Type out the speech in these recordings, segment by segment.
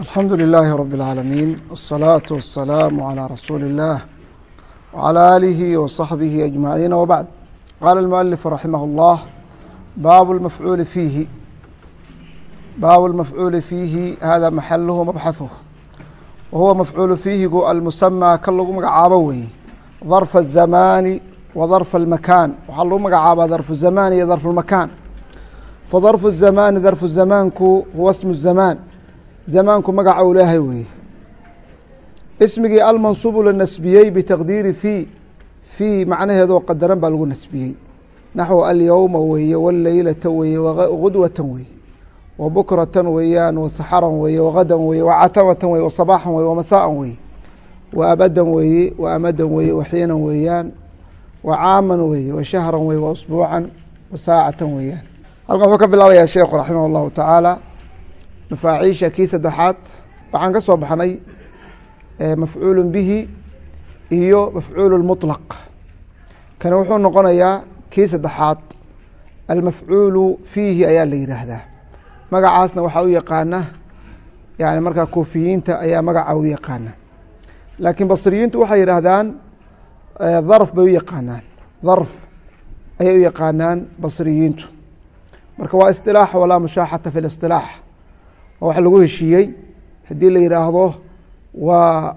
alxamdu لilaahi rab اlcaalamiin wالsalaaةu waلsalaamu عalى rasuuli الlah wعalى aalihi waصaxbihi ajmaciin wbacd qaala اlmualifu raximah اllah baabu lmafcuuli fiihi baabu lmafcuuli fiihi hada maxaluhu mabxaثuh wa huwa mafcuulu fiihigu almusamaa kan lagu magacaabo weeye darfa الzamaani wa darfa اlmakaan waxaa lagu magacaabaa darfu zamaan iyo darfu اlmakaan fadarfu الzamaani darfu zamaanku huwa smu الzamaan zamaanku magaca u leehay weeye ismigii almansuubu la nasbiyey bitaqdiiri fii fii macnaheedoo qadaran baa lagu nasbiyey naxwu alyowma weeye waleylata weeye gudwatan weeye wa bukratan weeyaan wa saxaran weeye wagadan weeye wacatamatan weye wasabaxan weye wamasaan weeye wa abadan weeye wa amadan weeye waxiinan weeyaan wa caaman weeye wa shahran weye wa usbuucan wa saacatan weeyaan halkan wuxuu ka bilaabayaa sheekhu raximah اllahu tacaala mafaaciisha kii saddexaad waxaan ka soo baxnay mafcuulu bihi iyo mafcuulu muطlaq kani wuxuu noqonayaa kii saddexaad almafcuulu fiihi ayaa la yidhaahdaa magacaasna waxaa u yaqaana yani markaa kuufiyiinta ayaa magaca u yaqaana. Laakiin basriyiintu waxay yidhaahdaan darf bay u yaqaanaan. Darf ayay u yaqaanaan basriyiintu. Marka waa isilaax walaa mushaaxata fi اlisilaax oo wax lagu heshiiyey haddii la yidhaahdo waa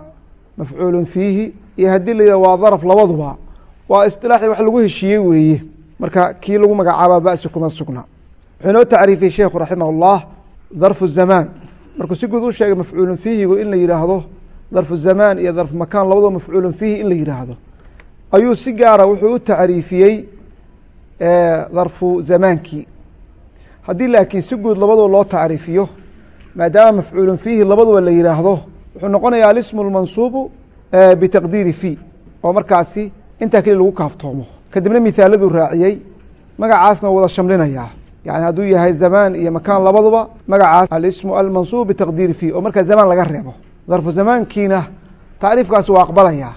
mafcuulu fiihi iyo haddii la yihahdo waa darf labaduba waa isilaaxi wax lagu heshiiyey weeye. Marka kii lagu magacaaba basi kuma sugna. Wuxuu inoo tacriifiyey sheekhu raximah اllah darfu zamaan. Markuu si guud u sheegay mafcuulu fiihigu in la yidhaahdo darfu zamaan iyo darfu makaan labadaba mafcuulu fiihi in la yidhaahdo ayuu si gaara wuxuu u tacriifiyey darfu zamaankii. Haddii laakiin si guud labadoo loo tacriifiyo maadaama mafcuulu fiihi labaduba la yihaahdo wuxuu noqonaya alismu اlmansuubu bitaqdiiri fi oo markaasi intaa keli lagu kaaftoomo. Kadibna mihaaladuu raaciyey magacaasna wada shamlinaya yani hadduu yahay zamaan iyo makaan labaduba magacaas alismu almansuub bitaqdiiri fi oo markaa zamaan laga reebo. Darfu zamaankiina tacriifkaasi waa aqbalaya.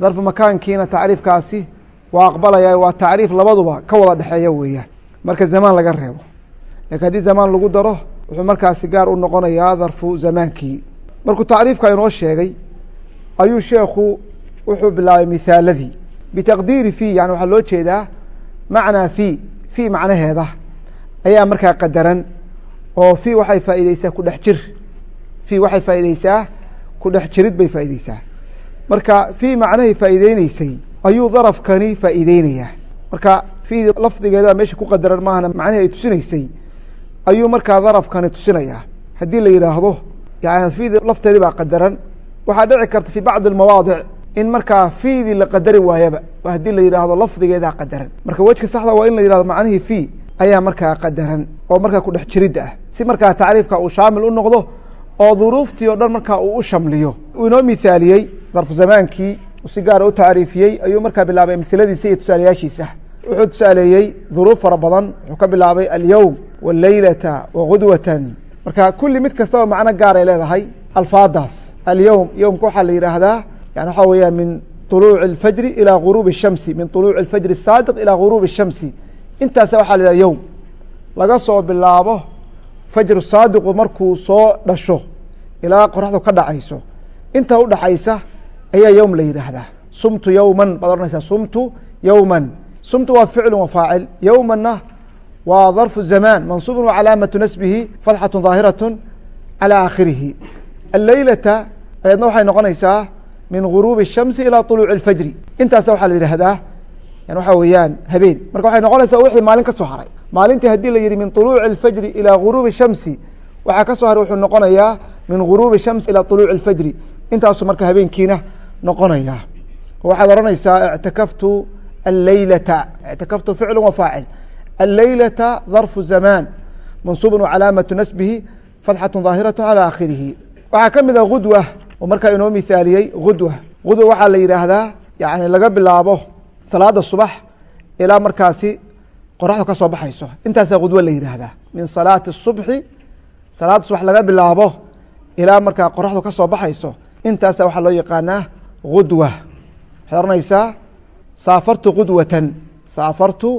Darfu makaankiina tacriifkaasi waa aqbalaya waa tacriif labaduba ka wada dhexeeya weeyaan marka zamaan laga reebo. Lakin haddii zamaan lagu daro wuxuu markaasi gaar u noqonayaa darfu zamaankii. Markuu tacriifka inoo sheegay ayuu sheekhu wuxuu bilaabay mihaaladii bitaqdiiri fi yani waxaa loo jeedaa macnaa fi fi macnaheeda. Ayaa markaa qadaran oo fi waxay faaideysaa kudhex jir. Fi waxay faaideysaa kudhex jirid bay faaideysaa marka fi macnahay faaideyneysay ayuu darafkani faaideynayaa marka fi lafdigeeda meesha ku qadaran maahana macnihii ay tusinaysay ayuu markaa darafkani tusinayaa. Haddii la yidhaahdo yani fiidi lafteedii baa qadaran. Waxaa dhici karta fi bacdi اmawaadic in markaa fiidii la qadari waayaba. Haddii la yidhaahdo lafdigeedaa qadaran. Marka wejka saxda waa in la yihahdo macnihii fi ayaa markaa qadaran oo markaa kudhex jiridda ah. Si markaa tacriifka uu shaamil u noqdo oo duruuftii o dhan markaa uu u shamliyo. Uu inoo mithaaliyey darfu si gaara u tacriifiyey ayuu markaa bilaabay amhiladiisa iyo tusaalayaashiisa wuxuu tusaaleeyey duruuf fara badan wuxuu ka bilaabay alyowm waleylata wagudwatan marka kulli mid kastaba macno gaaray leedahay alfaadaas alyowm yowmka waxaa la yidhaahdaa yani waxaa weeya min طuluuci اlfajri ilى guruubi الshamsi min طuluuci اlfajri الsaadiq ilى guruubi الshamsi intaasa waxaa la yidhahda yowm laga soo bilaabo fajru saadiqu markuu soo dhasho ilaa qoraxdu ka dhacayso inta udhaxaysa ayaa yowm la yidhaahdaa sumtu yowman baad ohanaysaa sumtu yowman sumtu waa ficlu wa faacil yowmana waa darfu zamaan mansuubu wacalaamatu nasbihi fatxatu daahiraة calى aakhirihi alleylata ayadna waxay noqonaysaa min guruubi الshamsi ilى طuluuci اlfajri intaasa waxaa la yihahdaa yan waxaa weeyaan habeen marka waxay noqonaysaa wixii maalin ka soo haray maalintii haddii la yihi min طuluuci اlfajri ilى guruubi الshamsi waxaa ka soo haray wuxuu noqonayaa min guruubi الshamsi ilى طuluuci اlfajri intaasu marka habeenkiina noqonaya waxaad ohanaysaa اctakaftu alleylata اctakaftu ficlu wa faacil alleylata darfu zamaan mansuubu wacalaamatu nasbihi fatxatu daahiraة calى aakhirihi waxaa ka mid a gudwa oo markaa inoo mithaaliyey gudwa gudwa waxaa la yidhaahdaa yani laga bilaabo salaada subax ilaa markaasi qoraxdu ka soo baxayso intaasaa gudwo la yidhaahdaa min salaati الصubxi salaada subax laga bilaabo ilaa markaa qoraxdu ka soo baxayso intaasa waxaa loo yaqaanaa gudwa waxaad oranaysaa saafartu gudwatan saafartu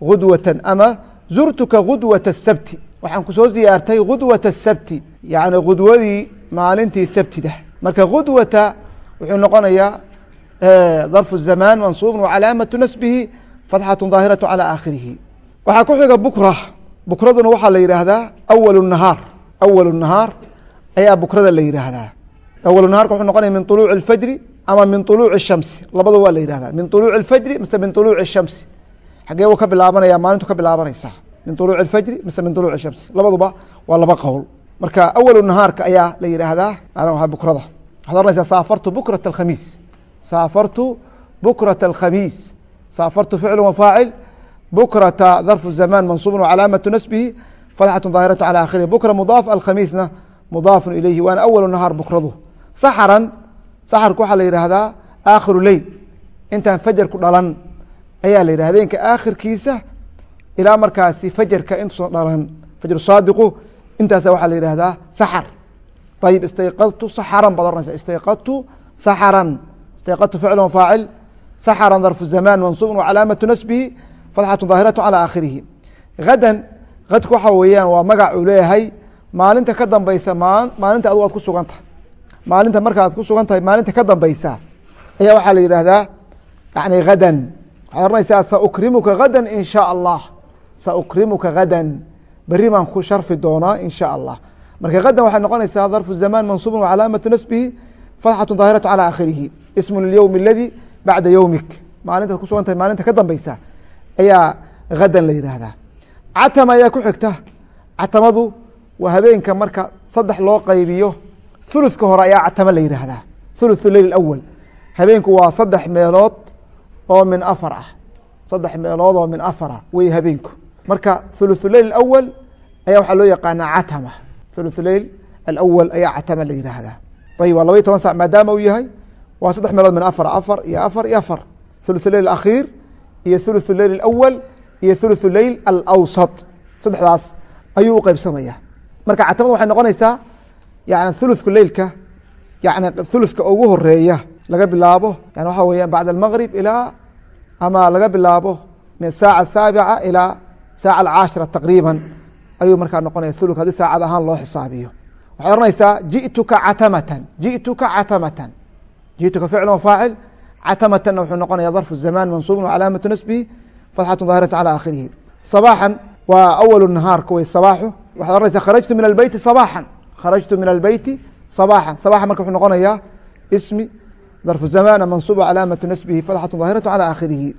udwatan ama zurtuka udwata sabti waxaan ku soo ziyaartay udwata sabti yani udwadii maalintii sabtida marka udwata wuxuu noqonayaa darfu zamaan mansuubun wacalaamatu nasbihi fatxatu daahiratu calaa aakhirihi waxaa ku xiga bukra bukraduna waxaa la yidhaahdaa awalu nahaar awalu nahaar ayaa bukrada la yidhaahdaa awalu nahaarka wuxuu noqonaya min uluuci alfajri ama min uluuci shamsi labada waa la yidhahdaa min uluuci alfajri mise min uluuci shamsi xagee uu ka bilaabanaya maalintu ka bilaabanaysaa min طuluuci اlfajri mise min طuluuci الshamsi labaduba waa laba qowl marka awalu nahaarka ayaa la yidhaahdaa bukrada waxad oranaysaa saafartu bukrata اkhamiis saafartu bukrata اlkhamiis saafartu ficlu wafaacil bukrata darfu zamaan mansuubun wcalaamatu nasbihi fatxatu daahiratu calى akhirihi bukra mudaaf alkhamiisna mudaafun ilayhi waana awalu nahaar bukradu saxaran saxarku waxaa la yidhaahdaa aakhiru leyl intaan fajarku dhalan ayaa la yidhah habeenka aakhirkiisa ilaa markaasi fajarka intuusan dhalan. Fajr saadiqu intaasa waxaa la yihahdaa saxar. Ayib istayqadtu saxaran baad oranaysa istayqadtu saxaran. Istayqadtu ficlu faacil. Saxaran darfu zamaan mansuubun wacalaamatu nasbihi fatxatu daahiratu calى aakhirihi. Hadan hadku waxa weeyaan waa magac uu leeyahay maalinta ka dambeysa maalinta adu aad ku sugan tahay. Maalinta marka aad ku sugan tahay maalinta ka dambeysa ayaa waxaa la yidhaahdaa yani hadan waxaad oranaysaa saukrimuka hadan in sha allah saukrimuka hadan beri baan ku sharfi doonaa in sha allah marka hadan waxay noqonaysaa darfu zamaan mansuubun wacalaamatu nasbihi fatxatu daahiratu calى aakhirihi ismu lilyowm aladi bacda yowmik maalintaad ku sugan tahay maalinta ka dambeysa ayaa hadan la yidhaahdaa catama ayaa ku xigta catamadu waa habeenka marka saddex loo qaybiyo thuluثka hore ayaa catama la yidhaahdaa thuluث leyl awal habeenku waa saddex meelood oo min afar ah. Saddex meelood oo min afar ah wey habeenku. Marka thuluthuleyl awal ayaa waxaa loo yaqaanaa catama thuluthuleyl alawal ayaa catama la yihaahdaa ayib waa laba iyo toban sac maadaama uu yahay waa saddex meelood min afar afar iyo afar iyo afar. Thuluthuleyl alakhiir iyo thuluthuleyl alawal iyo thuluthuleyl alawsat. Saddexdaas ayuu uqeybsamaya marka catamada waxay noqonaysaa yani thuluthku leylka yani thuluthka ugu horreeya laga bilaabo yani waxa weya bacd almgrib ilaa ama laga bilaabo min saaca asaabica ilaa saaca alcaashira taqriiba ayuu markaa noqonaya thulu haddii saacad ahaan loo xisaabiyo. Waxay ohanaysaa ji'tuka catamatan ji'tuka catamatan. Ji'tuka ficl faacil catamatana wuxuu noqonaya darfu zamaan mansuubun wacalaamatu nasbihi fatxatu daahiratu calى aakhirihi. Sabaaxan waa awalu nahaarka wey sabaaxu. Waxad ohanaysaa kharajtu min albeyti sabaaxan. Kharajtu min albeyti sabaaxan. Sabaxa marka wuxuu noqonayaa ismi darfu zamana mansuubu calaamatu nasbihi fatxatu daahiratu calى aakhirihi.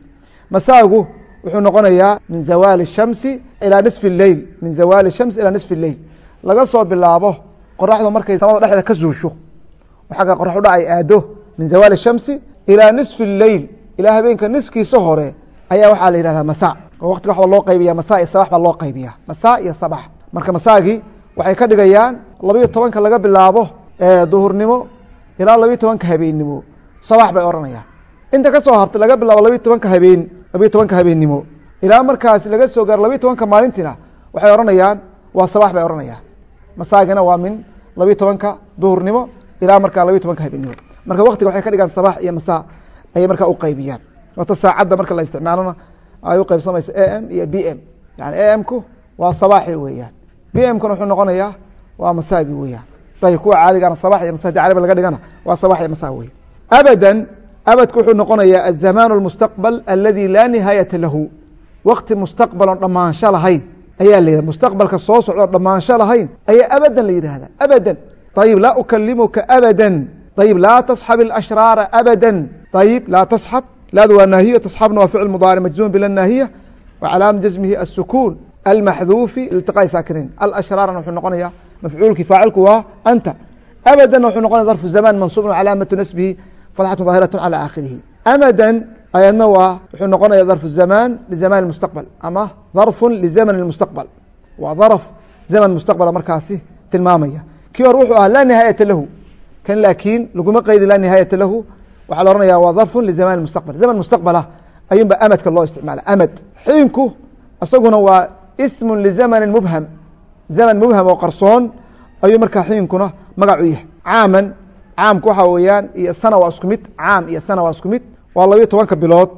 Masaagu wuxuu noqonayaa min zawaali shamsi ilaa nisfi leyl min zawaali shamsi ilaa nisfi leyl laga soo bilaabo qoraxdu markay samada dhexda ka zuusho xagga qorax u dhacay aado min zawaali shamsi ilaa nisfi leyl ilaa habeenka niskiisa hore ayaa waxaa la yihahdaa masa oo waqtiga waxba loo qaybiya masa iyo sabax baa loo qaybiya masa iyo sabax. Marka masaagii waxay ka dhigayaan labayo tobanka laga bilaabo duhurnimo ilaa labayo tobanka habeennimo sabax bay ohanayaan inta ka soo hartay laga bilaabo labayo tobanka habeen labayo tobanka habeennimo. Ilaa markaas laga soo gaaro labayo tobanka maalintiina waxay ohanayaan waa sabax bay ohanayaan masaagina waa min labayo tobanka duhurnimo ilaa markaa labayo tobanka habeennimo. Marka waqtiga waxay ka dhigaan sabax iyo masa ayay markaa u qaybiyaan. Wata saacadda marka la isticmaalona ay u qaybsamayso a m iyo b m. Yani a m-ku waa sabaaxi weeyaan. B m-kuna wuxuu noqonayaa waa masaagi weeyaan. Ayb kuwa caadigana sabax iyo masa hadi carabi laga dhigana waa sabax iyo masa wey abada abadku wuxuu noqonayaa azamaan اlmustaqbal aladi laa nihaayata lahu waqti mustaqbalon dhammaansho lahayn ayaa la yihah mustaqbalka soo socdoo dhammaansho lahayn ayaa abadan la yidhahdaa abadan ayib laa ukalimuka abadan ayib laa tasxab اlashraara abadan ayib laa tasxab laadu waa naahiyo tasxabna waa ficil mudaaric majzuum bilanaahiya wa calaama jasmihi asukuun almaxduufi iltiqaa saakinayn alashraarna wuxuu noqonayaa mafcuulkii faacilku waa anta abadanna wuxuu noqonaya darfu zamaan mansuubun calaamatu nasbihi fatxatu daahiratu calى aakhirihi amadan ayadna waa wuxuu noqonaya darfu zamaan lizamaan mustaqbal ama darfu lizamn mustaqbal waa darf zaman mustaqbala markaasi tilmaamaya kii hore wuxuu ahaa laa nihaayata lahu kan laakiin laguma qeydi laa nihaayata lahu waxaa la ohanaya waa darfu lizamaan mustaqbal zaman mustaqbala ayuunba amadka loo isticmaala amad xiinku isaguna waa ismu lizamani mubham zaman mubham oo qarsoon ayuu markaa xiinkuna magac u yahay caaman caamku waxaa weeyaan iyo sana waa isku mid caam iyo sana waa isku mid waa labayo tobanka bilood.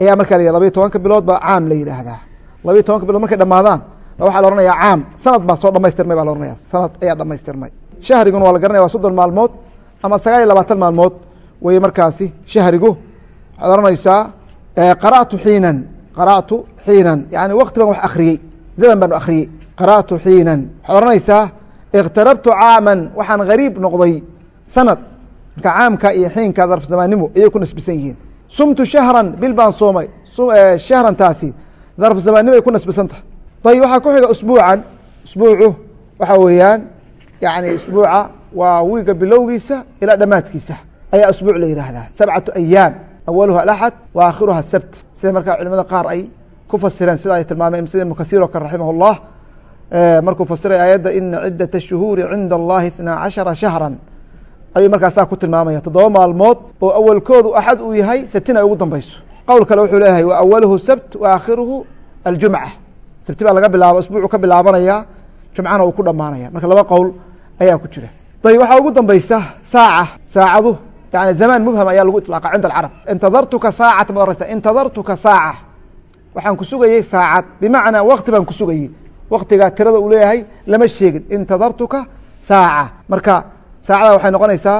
Ayaa markaa la labayo tobanka bilood baa caam la yidhaahdaa labayo tobanka bilood markay dhamaadaan waxaa la ohanaya caam. Sanad baa soo dhamaystirmay baa la ohanaya sanad ayaa dhamaystirmay shahriguna waa la garanaya waa soddon maalmood ama sagaal iyo labaatan maalmood wey markaasi shahrigu. Waxaad oranaysaa qara'tu xiinan qara'tu xiinan. Yani waqti baan wax akhriyey zaman baan akhriyey. Qara'tu xiinan. Waxaad oranaysaa ikhtarabtu caaman waxaan gariib noqday sanad marka caamka iyo xiinka darfzamaanimo ayay ku nasbisan yihiin. Sumtu shahran bil baan soomay. Eh, shahran taasi darfzamaanimo ay ku nasbisan tahay. Ayib waxaa ku xiga usbuucan. Usbuucu waxaa weeyaan yani isbuuca waa wiiga bilowgiisa ilaa dhammaadkiisa. Ayaa usbuuc la yidhaahdaa sabcatu ayaam awaluha alaxad wa aakhiruha asabt sida markaa culimada qaar ay ku fasireen sida ay tilmaameen sida ibnu kasiir oo kale raximah اllah eh, markuu fasiray aayadda ina cidata shuhuuri cinda allahi ithnaa cashara shahran ayuu markaasaa ku tilmaamaya toddoba maalmood oo awalkoodu axad uu yahay sabtina ay ugu dambeyso qowl kale wuxuu leeyahay wa awaluhu sabt wa aakhiruhu aljumca. Sabti baa laga bilaaba usbuucu ka bilaabanaya jumcana uu ku dhamaanaya marka laba qowl ayaa ku jira. Ayb waxaa ugu dambeysa saaca saacadu yani zamaan mubham ayaa lagu iطlaaqa cinda alcarab. Intadartuka saacata baad oreysa intadartuka saaca. Waxaan ku sugayey saacad bimacnaa wakti baan ku sugayey waktigaa tirada uu leeyahay lama sheegin. Intadartuka saaca. Marka saacada waxay noqonaysaa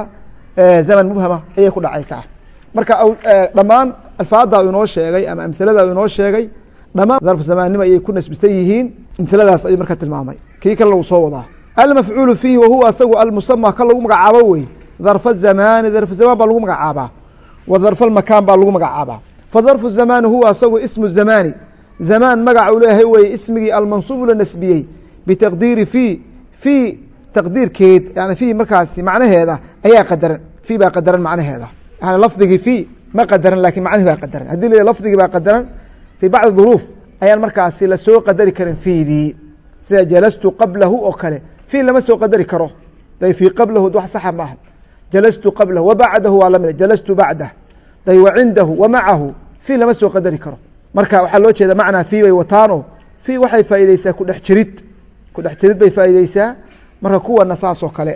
zaman mubhama ayay ku dhacaysaa. Marka dhammaan alfaada inoo sheegay ama amhilada u inoo sheegay dhamaan darf zamaannimo ayay ku nasbisan yihiin amhiladaas ayuu marka tilmaamay. Kii kale lagu soo wadaa. Almafcuulu fiihi wahuwa asagu almusama ka lagu magacaabo wey. Darfa zamaani darfu zamaan baa lagu magacaabaa. Wa darfa makaan baa lagu magacaabaa. Fadarfu zamaani huwa asagu ismu zamaani zamaan magaca u leeyahay weye ismigii almansuubu la nasbiyey. Bitaqdiiri fi fi taqdiirkeed yani fi markaasi macnaheeda ayaa qadaran fi baa qadaran macnaheeda. Yani lafdigii fi ma qadaran laakiin macnihi baa qadaran. Haddii la lafdigii baa qadaran fii bacdi duruuf ayaan markaasi la soo qadari karin fiidii sida jalastu qablahu oo kale fi lama soo qadari karo. Day fii qablahu wax saxa maaha jalastu qablahu wa bacdahu waa la mid jalastu bacdah. Day wa cindahu wa macahu fi lama soo qadari karo. Marka waxaa loo jeeda macnaa fi bay wataano fi waxay faaideysaa kudhex jirid. Kudhex jirid bay faaideysaa marka kuwana saasoo kale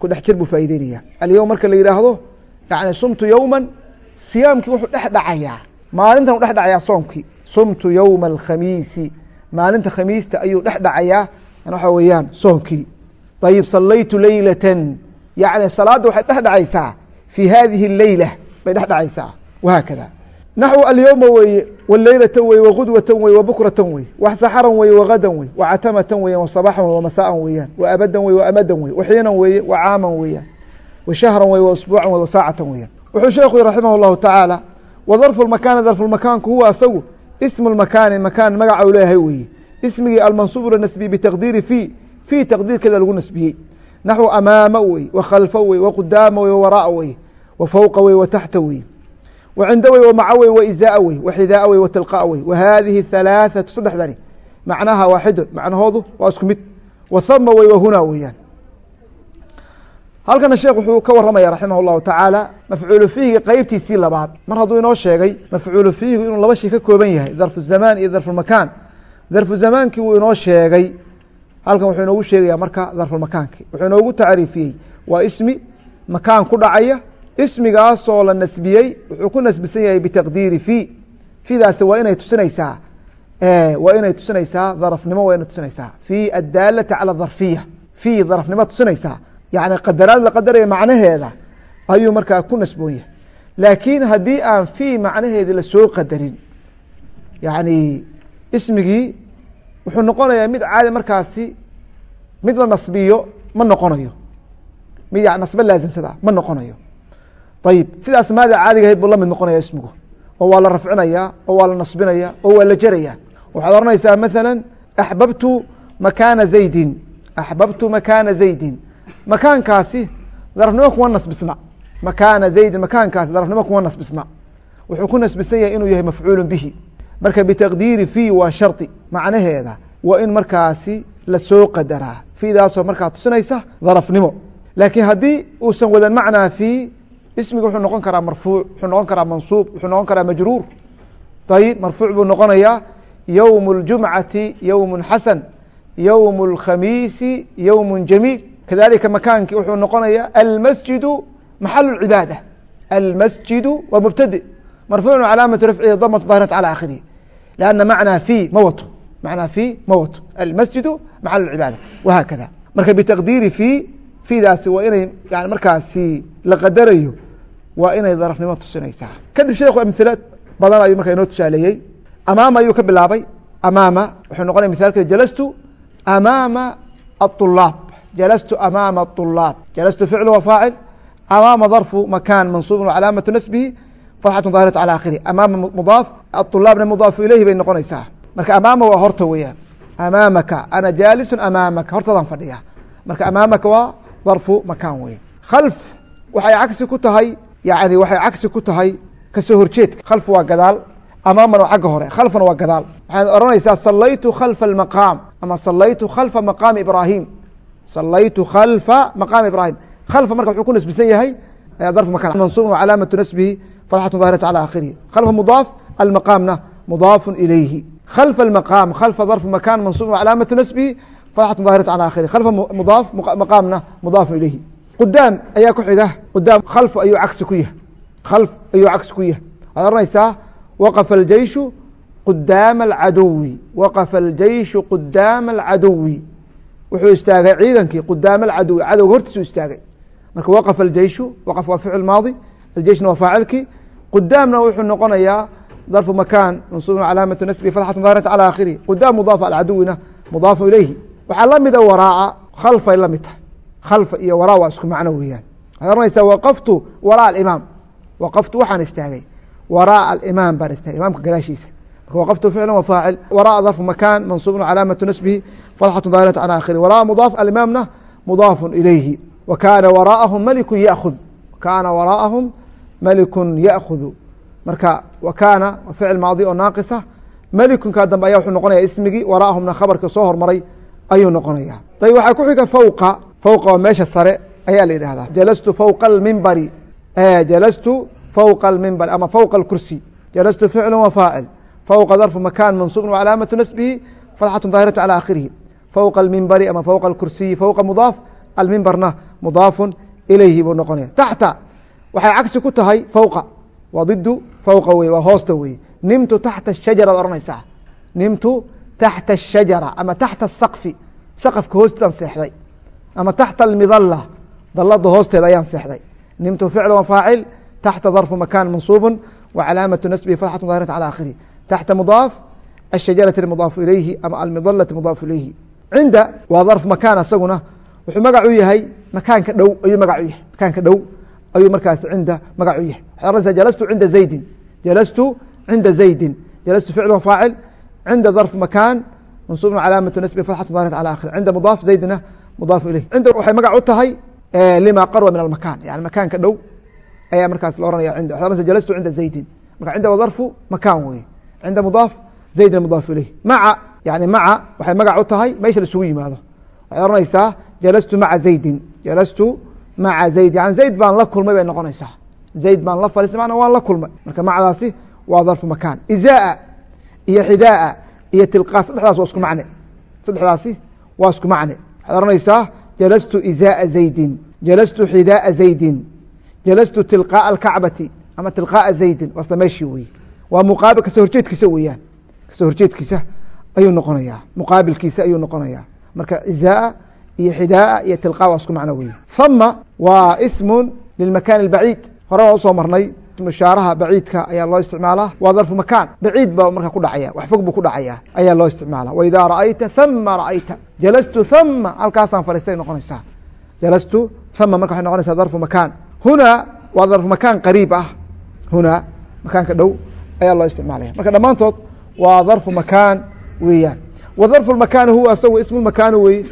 kudhex jir buu faa'ideynaya alyowm marka la yidhaahdo yani sumtu yowma siyaamkii wuxuu dhex dhacayaa. Maalintan u dhex dhacayaa soomkii sumtu yowma alkhamiisi. Maalinta khamiista ayuu dhex dhacayaa. Waxa weeyaan soomkii ayib salaytu leylatan yani salaadda waxay dhex dhacaysaa. Fi hadihi leyla bay dhex dhacaysaa. Wahaakada naxو alyowma weeye waleylata weye waqudwata weye wabukrata weye waxsaxaran weye wagadan weye wacatamatan weyan wasabaxan wamasaaan weeyaan waabadan weye waamadan weye waxiinan weeye wacaaman weeyaan washahran weye waasbuucan weye wasaacatan weeyaan wuxuu sheekhu yiri raximah llahu tacaala wadarfu makaani darfulmakaanku huwa asagu ismu makaan magaca u leeyahay weeye ismigii almansuubu la nasbiyey bitaqdiiri fi fi taqdiirkeeda lagu nasbiyey naxو amaama weye wakhalfo weye waqudaama weye wawara'a weye wafowqa weye wataxta weye cinda wey oo maca wey waizaaa wey waxidaaa wey watilqaa wey wahadihi halaaثatu saddexdani macnaha waaxidun macnahoodu waa isku mid wahama wey wahunaa weeyaan halkana sheekh wuxuu ka waramaya raximah اllahu tacaala mafcuulu fihiga qeybtiisii labaad mar hadduu inoo sheegay mafcuulu fihigu inuu laba shay ka kooban yahay darfu zamaan iyo darfulmakaan darfu zamaankii wuu inoo sheegay halkan wuxuu inoogu sheegaya marka darfulmakaanki wuxuu inoogu tacriifiyey waa ismi makaan ku dhacaya ismigaasoo la nasbiyey wuxuu ku nasbisan yahay bitaqdiiri fi fidaasi waa inay tusinaysaa waa inay tusinaysaa darafnimo waa inay tusinaysaa. Fi adaalata cala darfiya. Fi darafnimo tusinaysaa. Yani qadaraad la qadaraya macnaheeda ayuu markaa ku nasboon yahay. Laakiin haddii aan fi macnaheedi la soo qadarin yani ismigii wuxuu noqonayaa mid caadi markaasi mid la nasbiyo ma noqonayo. Mid nasbe laasimsada ma noqonayo ayib sida asmaada caadiga ahayd buu la mid noqonaya ismigu. Oo waa la rafcinaya oo waa la nasbinaya oo waa la jeraya waxaad oranaysaa maala axbabtu makaana zaydin. Axbabtu makaana zaydin. Makaankaasi darafnimo kuma nasbisna. Makaana zaydin makaankaasi darafnimo kuma nasbisna. Wuxuu ku nasbisan yahay inuu yahay mafcuulu bihi. Marka bitaqdiiri fi waa shardi macnaheeda waa in markaasi la soo qadaraa. Fidaasoo markaa tusinaysa darafnimo. Laakiin haddii uusan wadan macnaa fi ismiga wuxuu noqon karaa marfuuc wuxuu noqon karaa mansuub wuxuu noqon karaa majruur ayib marfuuc buu noqonayaa yowm اljumcati yowm xasan yowm اlkhamiisi yowm jamiil kadalika makaankii wuxuu noqonayaa almasjidu maxal cibaada almasjidu waa mubtade marfuucu calaamatu rafcihi damatu dahiratu calى akhirihi lanna macnaa fi ma wato macnaa fi ma wato almasjidu maxal cibaada wahaakada marka bitaqdiiri fi fidaasi waa inay yani markaasi la qadarayo waa inay darafnimo tusinaysaa. Kadib sheekhu amhilo badan ayuu marka inoo tusaaleeyey. Amaama ayuu ka bilaabay. Amaama wuxuu noqonaya miaalkeed jalastu amaama aulaab jalastu amaama aulaab jalastu ficlu wa faacil amaama darfu makan mansuubin wacalaamatu nasbihi. Fadxatu dahirat calى akhiri. Amaama mudaaf. Aulaabna mudaafu ileyhi bay noqonaysaa. Marka amaama waa horta weeyaan. Amaamaka ana jaalisu amaamaka. Hortadaan fadhiya marka amaamaka waa darfu makan wey khalf waxay cagsi ku tahay yani waxay cagsi ku tahay ka soo horjeedka. Khalf waa gadaal amaamana waa xagga hore khalfna waa gadaal. Waxaad oranaysaa salaytu khalfa almaqaam ama salaytu khalfa maqaami ibraahim. Salaytu khalfa maqaami ibraahim. Khalfa marka wuxuu ku nasbisan yahay darfu makan mansuubun wacalaamatu nasbihi fatxatu daahiratu calى akhirihi khalfa mudaaf almaqaamna mudaafu ilayhi. Khalfa almaqaam khalfa darfu makan mansuubun wacalaamatu nasbihi fatxatu daahiratu calى akhirihi khalfa mudaaf maqaamna mudaafu ilayhi. Qudaam ayaa ku xiga. Qudaam khalf ayuu cagsi ku yahay. Khalf ayuu cagsi ku yahay. Waxaad oranaysaa waqafa aljeyshu qudaama alcaduwi. Waqafa aljeyshu qudaama alcaduwi. Wuxuu istaagay ciidankii qudaama alcaduwi. Cadowga hortiisu istaagay. Marka waqafa aljeyshu waqaf waa ficil maadi. Aljeyshna waa faacilkii. Qudaamna wuxuu noqonayaa darfu makan mansuubun calaamatu nasbi fatxatu daahirata calى akhirihi qudaam mudaafa alcaduwina mudaafu ilayhi waxaa lamida waraaca khalfay la mid tahay. Khalfa iyo waraa waa isku macno weeyaan. Waxaad oranaysaa waqaftu waraa alimaam. Waqaftu waxaan istaagay. Waraa alimaam baan istaagay imaamka gadaashiisa. Marka waqaftu ficla wa waraa darfu makaan mansuubun calaamatu nasbihi fatxatu daahiratu can aakhiri waraa mudaaf alimaamna mudaafun ilayhi. Wa waraa'ahum malikun yaakhud kaana waraa'ahum malikun yaakhud marka wa kaana ficil maadi oo naaqisa. Melikunkaa dambe ayaa wuxuu noqonaya ismigii waraa'ahumna khabarka soo hormaray ayuu noqonaya ayb waxaa ku xiga fowqa fowqa waa meesha sare ayaa la yidhahdaa jalastu fowqa اmimbari jalastu fوق المنبر ama فوق الكرسي جلست فعل وفاعل فوق ظرف مكان منصوب وعلامة نسبه فتحة ظاهرة على آخره فوق المنبر ama فوق الكرسي فوق مضاaف المنبرna مضاaف إليhi buu noqonaya تaحتa waxay cagsi ku tahay فوقa waa ضد فوقa wey waa hoosta wey نمtu تaحتa الشhaجaرad oranaysaa نمtu تaحتa الشhaجaرة ama تaحتa السقفi saqafka hoostaan seexday ama taxta almidalla dallada hoosteeda ayaan seexday. Nimtu ficl wa taxta darfu makan mansuubu wa nasbihi fatxatu dahirat calى akhirih taxta mudaaf ashajarati mudaafu ilayhi ama almidalati mudaafu ilayhi. Cinda waa darf makaan asaguna wuxuu magacu yahay makaanka dhow ayuu magac u yahay. Makaanka dhow ayuu markaas cinda magac u yahay waxaad oranaysaa jalastu cinda zaydin. Jalastu cinda zaydin. Jalastu ficl wa cinda darf makan mansuub calaamatu nasbi fatxatu daahirata ala akhir cinda mudaaf zaydna mudaafu ileyh cinda waxay magac u tahay lima qarwa min almakaan yani makaanka dhow ayaa markaas la oranaya cinda waxaad oranaysa jalastu cinda zaydin marka cinda waa darfu makaan weeye cinda mudaaf zaydna mudaafu ileyh maca yani maca waxay magac u tahay meesha laisugu yimaado waxay oranaysaa jalastu maca zaydin jalastu maca zayd yani zayd baan la kulmay bay noqonaysaa zayd baan la fariistay maana waan la kulmay marka macdaasi waa darfu makaan izaa iyo xidaaa iyo tilqaa saddexdaas waa isku macne. Saddexdaasi waa isku macne. Waxaad ohanaysaa jalastu izaaa zaydin. Jalastu xidaaa zaydin. Jalastu tilqaaa alkacbati. Ama tilqaaa zaydin. Wasla meeshii weye waa muqaabil ka soo horjeedkiisa weeyaan. Kasoo horjeedkiisa ayuu noqonayaa. Muqaabilkiisa ayuu noqonayaa. Marka izaaa iyo xidaaa iyo tilqaa waa isku macno weye hama waa ismun lilmakan اbaciid hore u soo marnay mushaaraha baciidka ayaa loo isticmaalaa. Waa darfu makan baciid ba marka ku dhacaya. Wax fog buu ku dhacaya. Ayaa loo isticmaala waida ra'ayta hama ra'ayta. Jalastu hama halkaasaan fariistay noqonaysaa. Jalastu hama marka waxay noqonaysaa darfu makan huna waa darfu makaan qariib ah. Huna makaanka dhow ayaa loo isticmaalaya. Marka dhammaantood waa darfu makaan weeyaan. Wa darfu makaan huwa asagu ismu makaan weye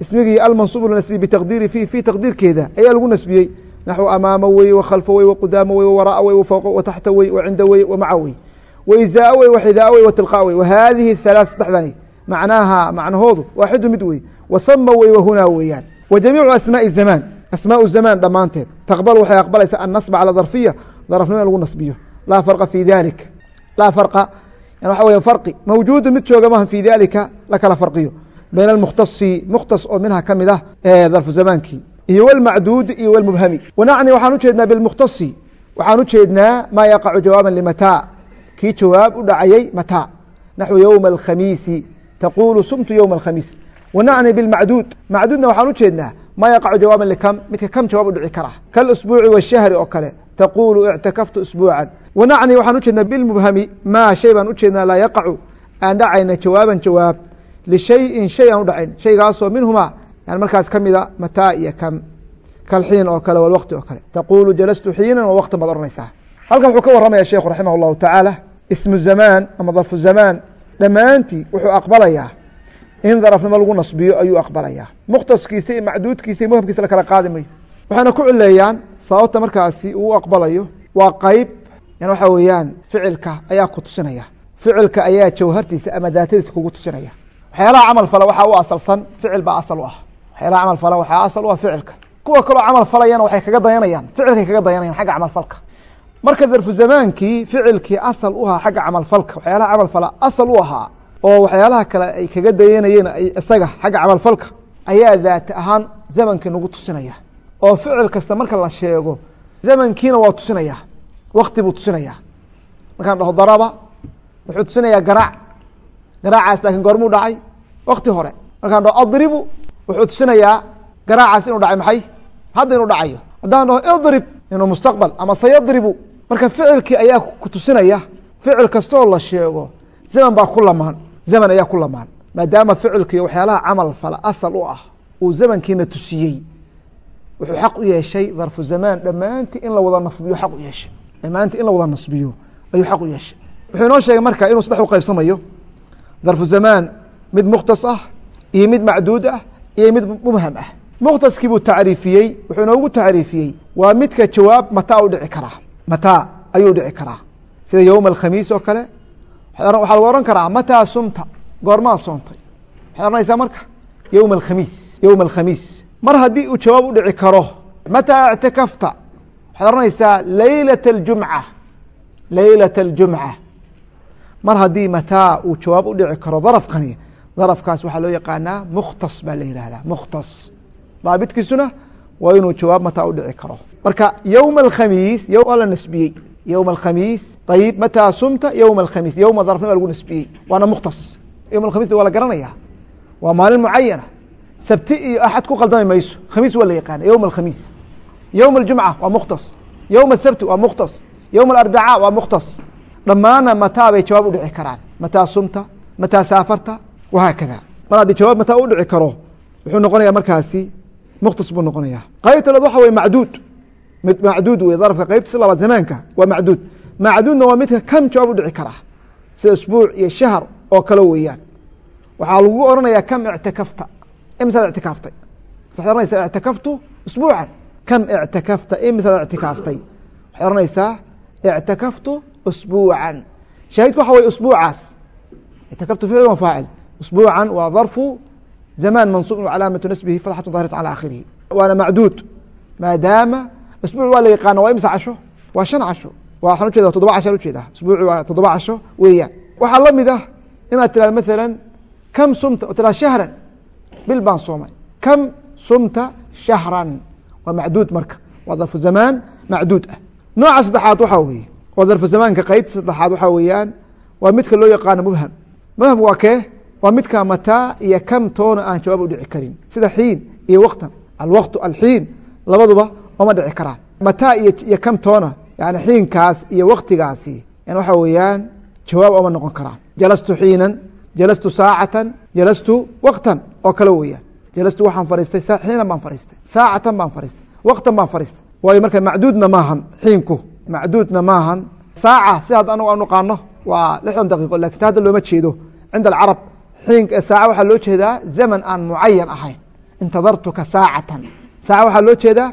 ismigii almansuub lanasbiye bitaqdiiri fi fi taqdiirkeeda ayaa lagu nasbiyey naxو amaama wey wkhalfa wey wqudaama wey wara'a wey wfوqa wataxta wey wacinda wey wmaca wey waizaa wey waxidaa wey watilqa wey whadihi halaaث saddexdani macnaaha macnahoodu waaxidu mid wey wahama wey wahunaa weeyaan wa jamiicu asmaaءi zamaan asmaaء zamaan dhammaanteed taqbal waxay aqbalaysaa annasba calى darfiya darafnimo in lagu nasbiyo laa farqa fi dalik laa farqa waxa weya farqi mawjuudu mid jooga maha fi dalika la kala farqiyo bayn almukhtasi mukhtas oo minha ka mid ah darfu zamaankii iyo wlmacduudi iyo wlmubhami wanacni waxaan ujeednaa bilmukhtasi waxaan ujeednaa maa yaqacu jawaaba limataa. Kii jawaab u dhacayay mataa. Naxwu yowma alkhamiisi. Taqulu sumtu yowma alkhamiis. Wanacni bilmacduud. Macduudna waxaan ujeednaa ma yaqacu jawaaban likam. Midka kam jawaab u dhici kara. Kalusbuuci washahri oo kale. Taqulu ictakaftu usbuucan. Wanacni waxaan ujeednaa bilmubhami. Maa shay baan ujeednaa laa yaqacu. Aan dhacayna jawaaban jawaab. Lishayin shay aan u dhacayn shaygaasoo minhumaa yani markaas ka mida mataa iyo kam kalxiin oo kale walwaqti oo kale. Taqulu jalastu xiinan wa waqtan baad ohanaysaa halkan wuxuu ka waramaya sheekhu raximah llahu tacaala ismu zamaan ama darfu zamaan dhammaantii wuxuu aqbalayaa. In darafnimo lagu nasbiyo ayuu aqbalayaa. Mukhtaskiisa iyo macduudkiisa iyo muhamkiisa la kala qaadi mayo waxayna ku cileeyaan sababta markaasi uu aqbalayo waa qeyb yan waxa weeyaan ficilka ayaa ku tusinaya. Ficilka ayaa jawhartiisa ama daatadiisa kugu tusinaya. Waxyaalaha camal fala waxaa u asalsan ficil baa asal u ah waxyaalaha camal fala waxaa asal u ah ficilka. Kuwa kaloo camal falayana waxay kaga dayanayaan. Ficilkay kaga dayanayaan xagga camal falka. Marka darfu zamaankii ficilkii asal u ahaa xagga camal falka waxyaalaha camal fala asal u ahaa oo waxyaalaha kale ay kaga dayanayeen isaga xagga camal falka ayaa daat ahaan zamankii nagu tusinaya. Oo ficil kasta marka la sheego zamankiina waa tusinaya. Wakti buu tusinaya. Markaan dhaho daraba wuxuu tusinayaa garaac. Garaacaas laakiin goormuu dhacay? Wakti hore. Markaan dhaho adribu wuxuu tusinayaa garaacaas inuu dhacay maxay? Hadda inuu dhacayo. Haddaan dhaho idrib inuu mustaqbal ama sayadribu marka ficilkii ayaa ku tusinaya ficil kastaoo la sheego zaman baa ku lamaan zaman ayaa ku lamaan maadaama ficilkiiyo waxyaalaha camal fala asal u ah uu zamankiina tusiyey. Wuxuu xaq u yeeshay darfu zamaan dhammaantii in la wada nasbiyo xaq u yeeshay. Dhammaantii in la wada nasbiyo ayuu xaq u yeeshay. Wuxuu inoo sheegay marka inuu saddex u qaybsamayo darfu zamaan mid mukhtas ah iyo mid macduud ah iyo mid mubham ah. Mukhtaskii buu tacriifiyey wuxuu inoogu tacriifiyey waa midka jawaab mataa u dhici karaa? Mataa ayuu dhici karaa? Sida yowma alkhamiis oo kale waxaa lagu ohan karaa mataa sumta? Goormaa soontay. Waxaad ohanaysaa marka yowma alkhamiis yowma alkhamiis. Mar haddii uu jawaab u dhici karo mataa ictikafta waxaad ohanaysaa leylat اljumca leylat اljumca mar haddii mataa uu jawaab u dhici karo darafkani darafkaas waxaa loo yaqaanaa mukhtas baa la yihahdaa mukhtas. Daabitkiisuna waa inuu jawaab mataa u dhici karo. Marka yowma alkhamiis waa la nasbiyey yowma alkhamiis ayib mataa sumta yowma alkhamiis yowma darafnima lagu nasbiyey waana mukhtas. Yowma alkhamiis waa la garanaya waa maalin mucayana sabti iyo axad ku qaldami mayso. Khamiis waa la yaqaana yowma alkhamiis. Yowma aljumca waa mukhtas. Yowma asabti waa mukhtas. Yowma alarbaca waa mukhtas. Dhammaana mataa bay jawaab u dhici karaan. Mataa sumta mataa saafarta wahaakada mar haddii jawaab mataa u dhici karo wuxuu noqonaya markaasi mukhtas buu noqonaya qaybta laad waxa wey macduud. Mid macduud wey darafka qaybtiisa labaad zamaanka waa macduud. Macduudna waa midka kam jawaab u dhici karaa sida isbuuc iyo shahr oo kale weeyaan. Waxaa lagu oranayaa kam ictikafta imisaad ictikaaftay waxaad ohanaysaa ictikaftu isbuucan kam ictikafta imisaad ictikaaftay waxaad ohanaysaa ictikaftu usbuucan. Shaahidku waxa wey usbuucaas. Ictikaftu ficil wa faacil usbuucan waa darfu zamaan mansuub calaamatu nasbihi fatxatu daahiratu calى akhirihi waana macduud maadaama isbuuc waa la yaqaana waa imsa casho waa shan casho waxaan ujeeda toddoba cashaan u jeedaa isbuuci waa toddoba casho weeyaan waxaa la mid ah inaad tirahdo maalan kam sumta oo tirahdo shahran bil baan soomay kam sumta shahran waa macduud marka waa darfu zamaan macduud ah nooca saddexaad waxaa weeye oo darfu zamaanka qeybta saddexaad waxaa weeyaan waa midka loo yaqaano mubham mubham waa kee waa midka mataa iyo kam toona aan jawaab u dhici karin. Sida xiin iyo waqtan alwaqtu alxiin labaduba oma dhici karaan. Mataa iyo kam toona yani xiinkaas iyo waktigaasi yan waxa weeyaan jawaab oma noqon karaan. Jalastu xiinan jalastu saacatan jalastu waqtan oo kale weeyaan. Jalastu waxaan fariistay xiinan baan fariistay saacatan baan fariistay waqtan baan fariistay. Waayo marka macduudna maahan xiinku macduudna maahan saaca si hadda anagu aan naqaano waa lixdan daqiiqo laakiin ta hadda looma jeedo. Cinda alcarab saaca waxaa loo jeedaa zaman aan mucayan ahayn. Intadartuka saacatan. Saaca waxaa loo jeedaa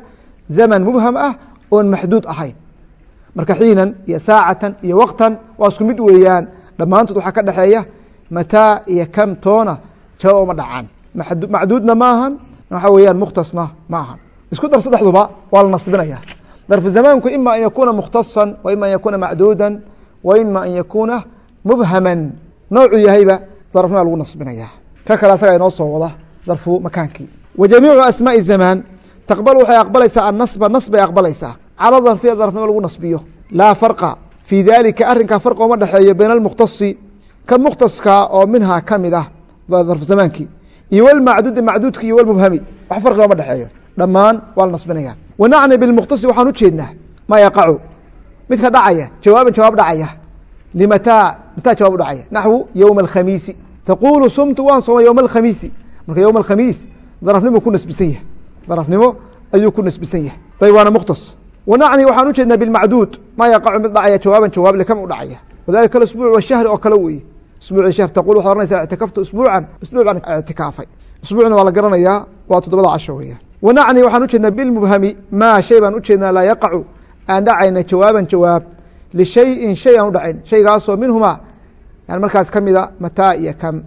zaman mubham ah oon maxduud ahayn. Marka xiinan iyo saacatan iyo waqtan waa isku mid weeyaan. Dhammaantood waxaa ka dhexeeya mataa iyo kam toona jawaab oma dhacaan. Macduudna maahan waxa weeyaan mukhtasna ma ahan. Isku dar saddexduba waa la nasbinaya darfu zamaanku ima an yakuuna mukhtasan wa an yakuuna macduuda wa an yakuuna mubhaman. Noocuu yahayba darafnima lagu nasbinaya. Ka kale asaga inoo soo wada darfu makaankii wa jamiicu asmaai zamaan taqbal waxay aqbalaysaa annasba nas bay aqbalaysaa. Cala darfiya darafnimo lagu nasbiyo. Laa farqa fii dalika arrinkaa farqa uma dhexeeyo bayna almukhtasi ka mukhtaska oo minhaa ka mid ah darfu zamaankii iyo wlmacduudi macduudki iyo wlmubhami wax farqiga ma dhexeeyo dhammaan waa la nasbinaya. Wanacni bilmukhtasi waxaan u jeednaa maa yaqacu. Midka dhacaya jawaaban jawaab dhacaya. Limataa mataa jawaab u dhacaya naxwu yowma alkhamiisi taquulu sumtu waan soomay yowma alkhamiisi marka yowma alkhamiis darafnimo ku nasbisan yahay darafnimo ayuu ku nasbisan yahay ayb waana mukhtas wanacni waxaan u jeednaa bilmacduud maa yaqacu mid dhacaya jawaaban jawaab likam u dhacaya wadalika asbuuc washahri oo kale weeye isbuuc shahr taqul waxad ohanaysaa ictikaftu isbuucan isbuuc baan ictikaafay isbuucna waa la garanayaa waa toddobada casho weeyaan wanacni waxaan ujeednaa bilmubhami maa shay baan ujeednaa laa yaqacu aan dhacayna jawaaban jawaab lishayin shay aan u dhacayn shaygaasoo minhumaa yani markaas ka mida mataa iyo kam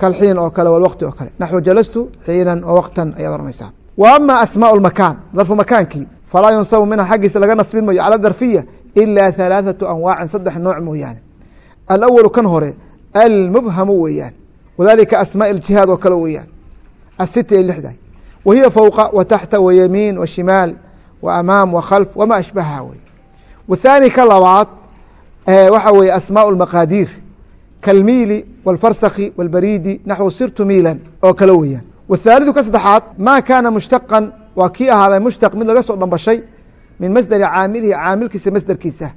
kalxiin oo kale walwaqti oo kale naxwu jalastu xiinan wa waqtan ayaad ohanaysaa wa ama asmaau lmakaan darfu makaankii falaa yunsabu minha xaggiisa laga nasbin mayo cala darfiya ilaa halaaثatu anwaacin saddex nooc mooyaane alawalu kan hore almubhamu weeyaan wadalika asmaa اjihaad oo kale weeyaan asita ee lixda wa hiya fowqa wa taxta wa yamiin wa shimaal wa amaam wa khalf wama ashbaha wey wthaani ka labaad waxa weeye asmaaء اmaqaadiir kalmiili wاlfarsaki wاlbariidi naxwu sirtu miilan oo kale weeyaan wthaaliثu ka saddexaad ma kaana mushtaqan waa kii ahaaday mushtaq mid laga soo dhambashay min masderi caamilihi caamilkiisa masderkiisa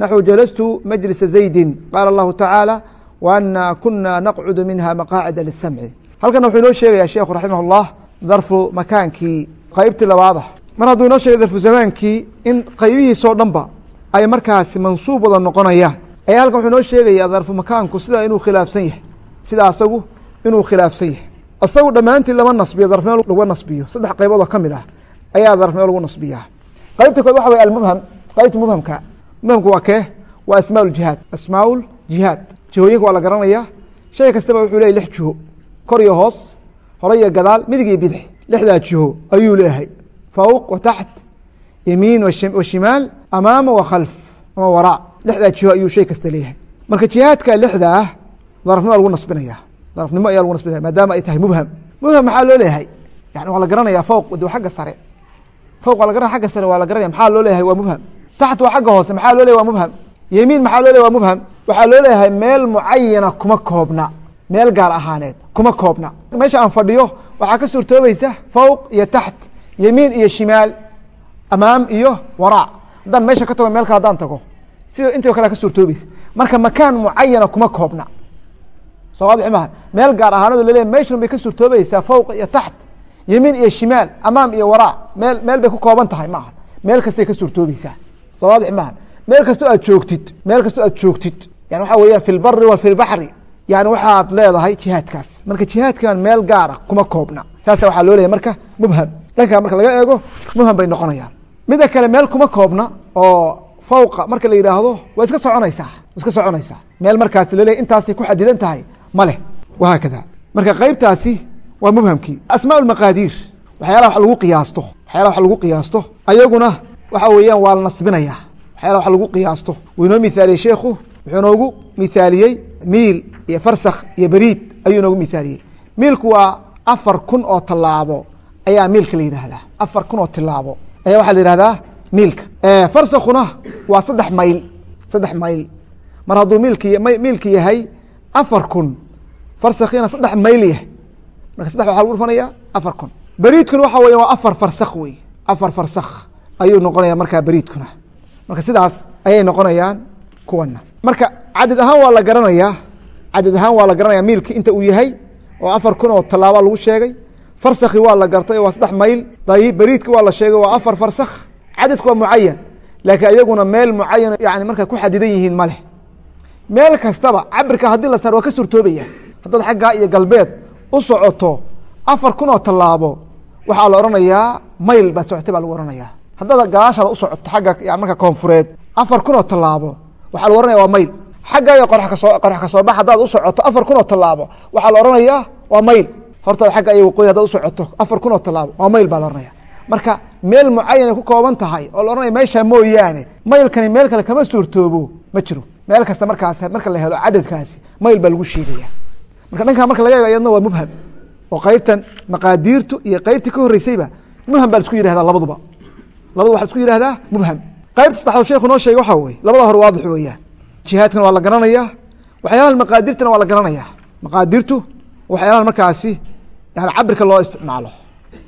naxwu jalastu majlisa zaydi qaala اllahu tacaala وأنا kuna نqcd minha مaqاacida للسمع halkana wuxuu inoo sheegaya sheekhu raximah الlah darfu makaankii qeybtii labaadah mar hadduu inoo sheegay darfu zamaankii in qaybihiisoo dhanba ay markaasi mansuub wada noqonayaan ayaa halkan wuxuu inoo sheegaya darfu makaanku sida inuu khilaafsan yahay sida asagu inuu khilaafsan yahay. Asagu dhammaantii lama nasbiyo darfnimo laga nasbiyo. Saddex qaybood oo ka mid ah ayaa darfnimo lagu nasbiyaa. Qeybta kood waxa wey almubham qeybta mubhamka mubhamku waa kee? Waa asmaa اjihaad asmaa jihaad. Jihooyinka waa la garanaya shay kastaba wuxuu leeyay lix jiho. Kor iyo hoos hore iyo gadaal midig iyo bidix. Lixdaa jiho ayuu leeyahay. Fowq wa taxt yamiin wa shimaal amaama wa khalf ama waraa lixdaa jiho ayuu shay kasta leeyahay. Marka jihaadka lixda ah darafnimo lagu nasbinaya. Darafnimo ayaa lagu nasbinaya maadaama ay tahay mubham. Mubham maxaa loo leeyahay? Yani waa la garanaya fowq de agga sare. Fowq waa la garanaya agga sare waa la garanaya maxaa loo leeyahay? Waa mubham. Taxt waa agga hoose maxaa loo leyahy waa mubham. Yemiin maxaa loo leyahy waa mubham. Waxaa loo leeyahay meel mucayana kuma koobna. Meel gaar ahaaneed kuma koobna. Meesha aan fadhiyo waxaa ka suurtoobaysa fowq iyo taxt yemiin iyo shimaal amaam iyo waraa haddaan meesha ka tago meel kale haddaan tago. Sida intoo kale ka suurtoobaysa marka makaan mucayana kuma koobna. Soo waadix meel gaar ahaanado laleeyahy meeshan bay ka suurtoobaysaa fowq iyo taxt yemiin iyo shimaal amaam iyo waraa. Meel meel bay ku kooban tahay maaha meel kastay ka suurtoobaysaa. Soo waadix meel kastoo aad joogtid meel kastoo aad joogtid. Yani waxaa weeyaan fi lbari wa fi lbaxri yani waxaad leedahay jihaadkaas. Marka jihaadkan meel gaara kuma koobna. Saasa waxaa loo leeyahy marka mubham. Dhankaa marka laga eego mubham bay noqonayaan mida kale meel kuma koobna oo fawqa marka la yidhaahdo waa iska soconaysaa iska soconaysaa meel markaas laleeyahy intaasay ku xadidan tahay ma leh. Wahaakada marka qeybtaasi waa mubhamkii asmaa maqaadiir waxyaalaha wax lagu qiyaasto waxyaalaha wax lagu qiyaasto ayaguna waxa weeyaan waa la nasbinaya. Waxyaalaha wax lagu qiyaasto. Wuu inoo mithaaliyey sheekhu wuxuu noogu mithaaliyey miil iyo farsakh iyo beriid ayuu noogu mithaaliyey miilku waa afar kun oo tallaabo ayaa miilka la yidhaahdaa afar kun oo tilaabo ayaa waxaa la yihahdaa miilka farsakhuna waa saddex mayl saddex mayl. Mar hadduu miilki miilki yahay afar kun farsakhina saddex mayl yahay. Marka saddex waxa lagu dhufanaya afar kun. Beriidkuna waxa weya waa afar farsakh wey afar farsakh ayuu noqonaya markaa beriidkuna. Marka sidaas ayay noqonayaan kuwana. Marka cadad ahaan waa la garanayaa cadad ahaan waa la garanaya miilki inta uu yahay oo afar kun oo tallaaba lagu sheegay farsakhi waa la gartay waa saddex mayl. Dayib beriidki waa la sheegay waa afar farsakh. Cadadku waa mucayan laakiin iyaguna meel mucayan yani markay ku xadidan yihiin ma leh. Meel kastaba cabirka haddii la saar waa ka suurtoobaya haddaad xaggaa iyo galbeed u socoto afar kun oo tallaabo waxaa la odhanayaa mayl baad socotay baa lagu ohanaya haddaad gadaashaada u socoto agga yani marka koonfureed afar kun oo tallaabo waxaa lagu ohanaya waa mayl. Xaggaaga qorax ka soo qorax ka soo bax haddaad u socoto afar kun oo tallaabo waxaa la odhanayaa waa mayl hortaad xagga iyo waqooyi hadaad u socoto. Afar kun oo tallaabo waa mayl baa la ohanaya marka meel mucayanay ku kooban tahay oo la ohanaya meesha mooyaane maylkani meel kale kama suurtoobo ma jiro. Meel kasta markaas marka la helo cadadkaasi mayl baa lagu sheegaya marka dhankaa marka laga ego ayadna waa mubham. Oo qeybtan maqaadiirtu iyo qeybtii ka horreysayba mubham baa isku yihahdaa labaduba. Labadu waxa isku yihahdaa mubham. Qaybta saddexaad sheekhu noo sheegay waxaa weye labada hore waadix weeyaan. Jihaadkana waa la garanaya waxyaalaha maqaadirtana waa la garanaya maqaadirtu waxyaalaha markaasi cabirka loo isticmaalo.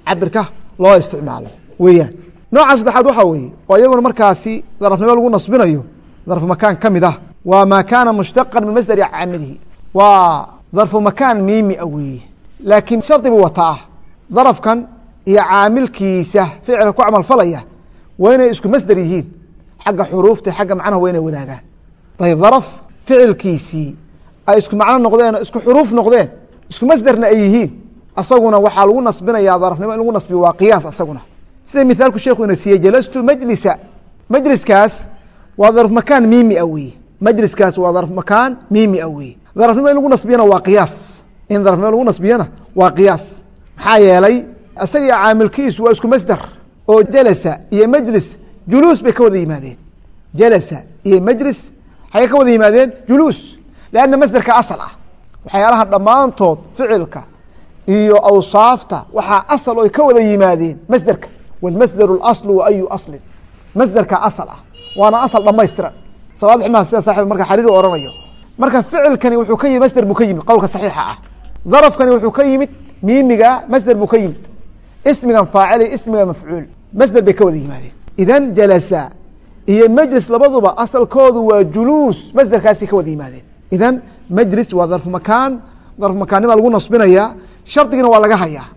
Cabirka loo isticmaalo. Weeyaan. Nooca saddexaad waxaa weeye oo iyaguna markaasi darafnimo lagu nasbinayo darfu makaan ka mid ah. Waa maa kaana mushtaqan min masdari caamilihi. Waa darfu makaan miimi a weeye. Laakiin shardi wata ah darafkan iyo caamilkiisa ficilka ku camal falaya waa inay isku masder yihiin. Xagga xuruufta xagga macnaha waa inay wadaagaan. Ayb daraf ficilkiisii ay isku macno noqdeen isku xuruuf noqdeen isku masderna ay yihiin asaguna waxaa lagu nasbinayaa darafnimo in lagu nasbiyo waa qiyaas asaguna. Sida mithaalku sheekhu ina siiyey jalastu majlisa. Majliskaas waa darf makaan miimi a weye majliskaas waa darf makaan miimi a weye darafnimo in lagu nasbiyana waa qiyaas. In darafnimo lagu nasbiyana waa qiyaas. Maxaa yeelay isaga caamilkiisu waa isku masder oo jalasa iyo majlis juluus bay ka wada yimaadeen. Jalasa iyo majlis waxay ka wada yimaadeen juluus lanna masderka asal ah. Waxyaalaha dhammaantood ficilka iyo awsaafta waxaa asal oy ka wada yimaadeen masderka wاlmasder اaslu wa ayu aslin. Masderka asal ah. Waana asal dhamaystiran sawaadix ma sida saaxib marka xariiri oranayo. Marka ficilkani wuxuu ka yimid masder buu ka yimid qowlka saxiixa ah. Darafkani wuxuu ka yimid miimiga masder buu ka yimid. Ismigan faacil ismiga mafcuul. Masder bay ka wada yimaadeen. Idan jalasa iyo majlis labaduba asalkoodu waa juluus masderkaasi ka wada yimaadeen. Idan majlis waa darfu makaan. Lagu nasbinaya shardigina waa laga hayaa.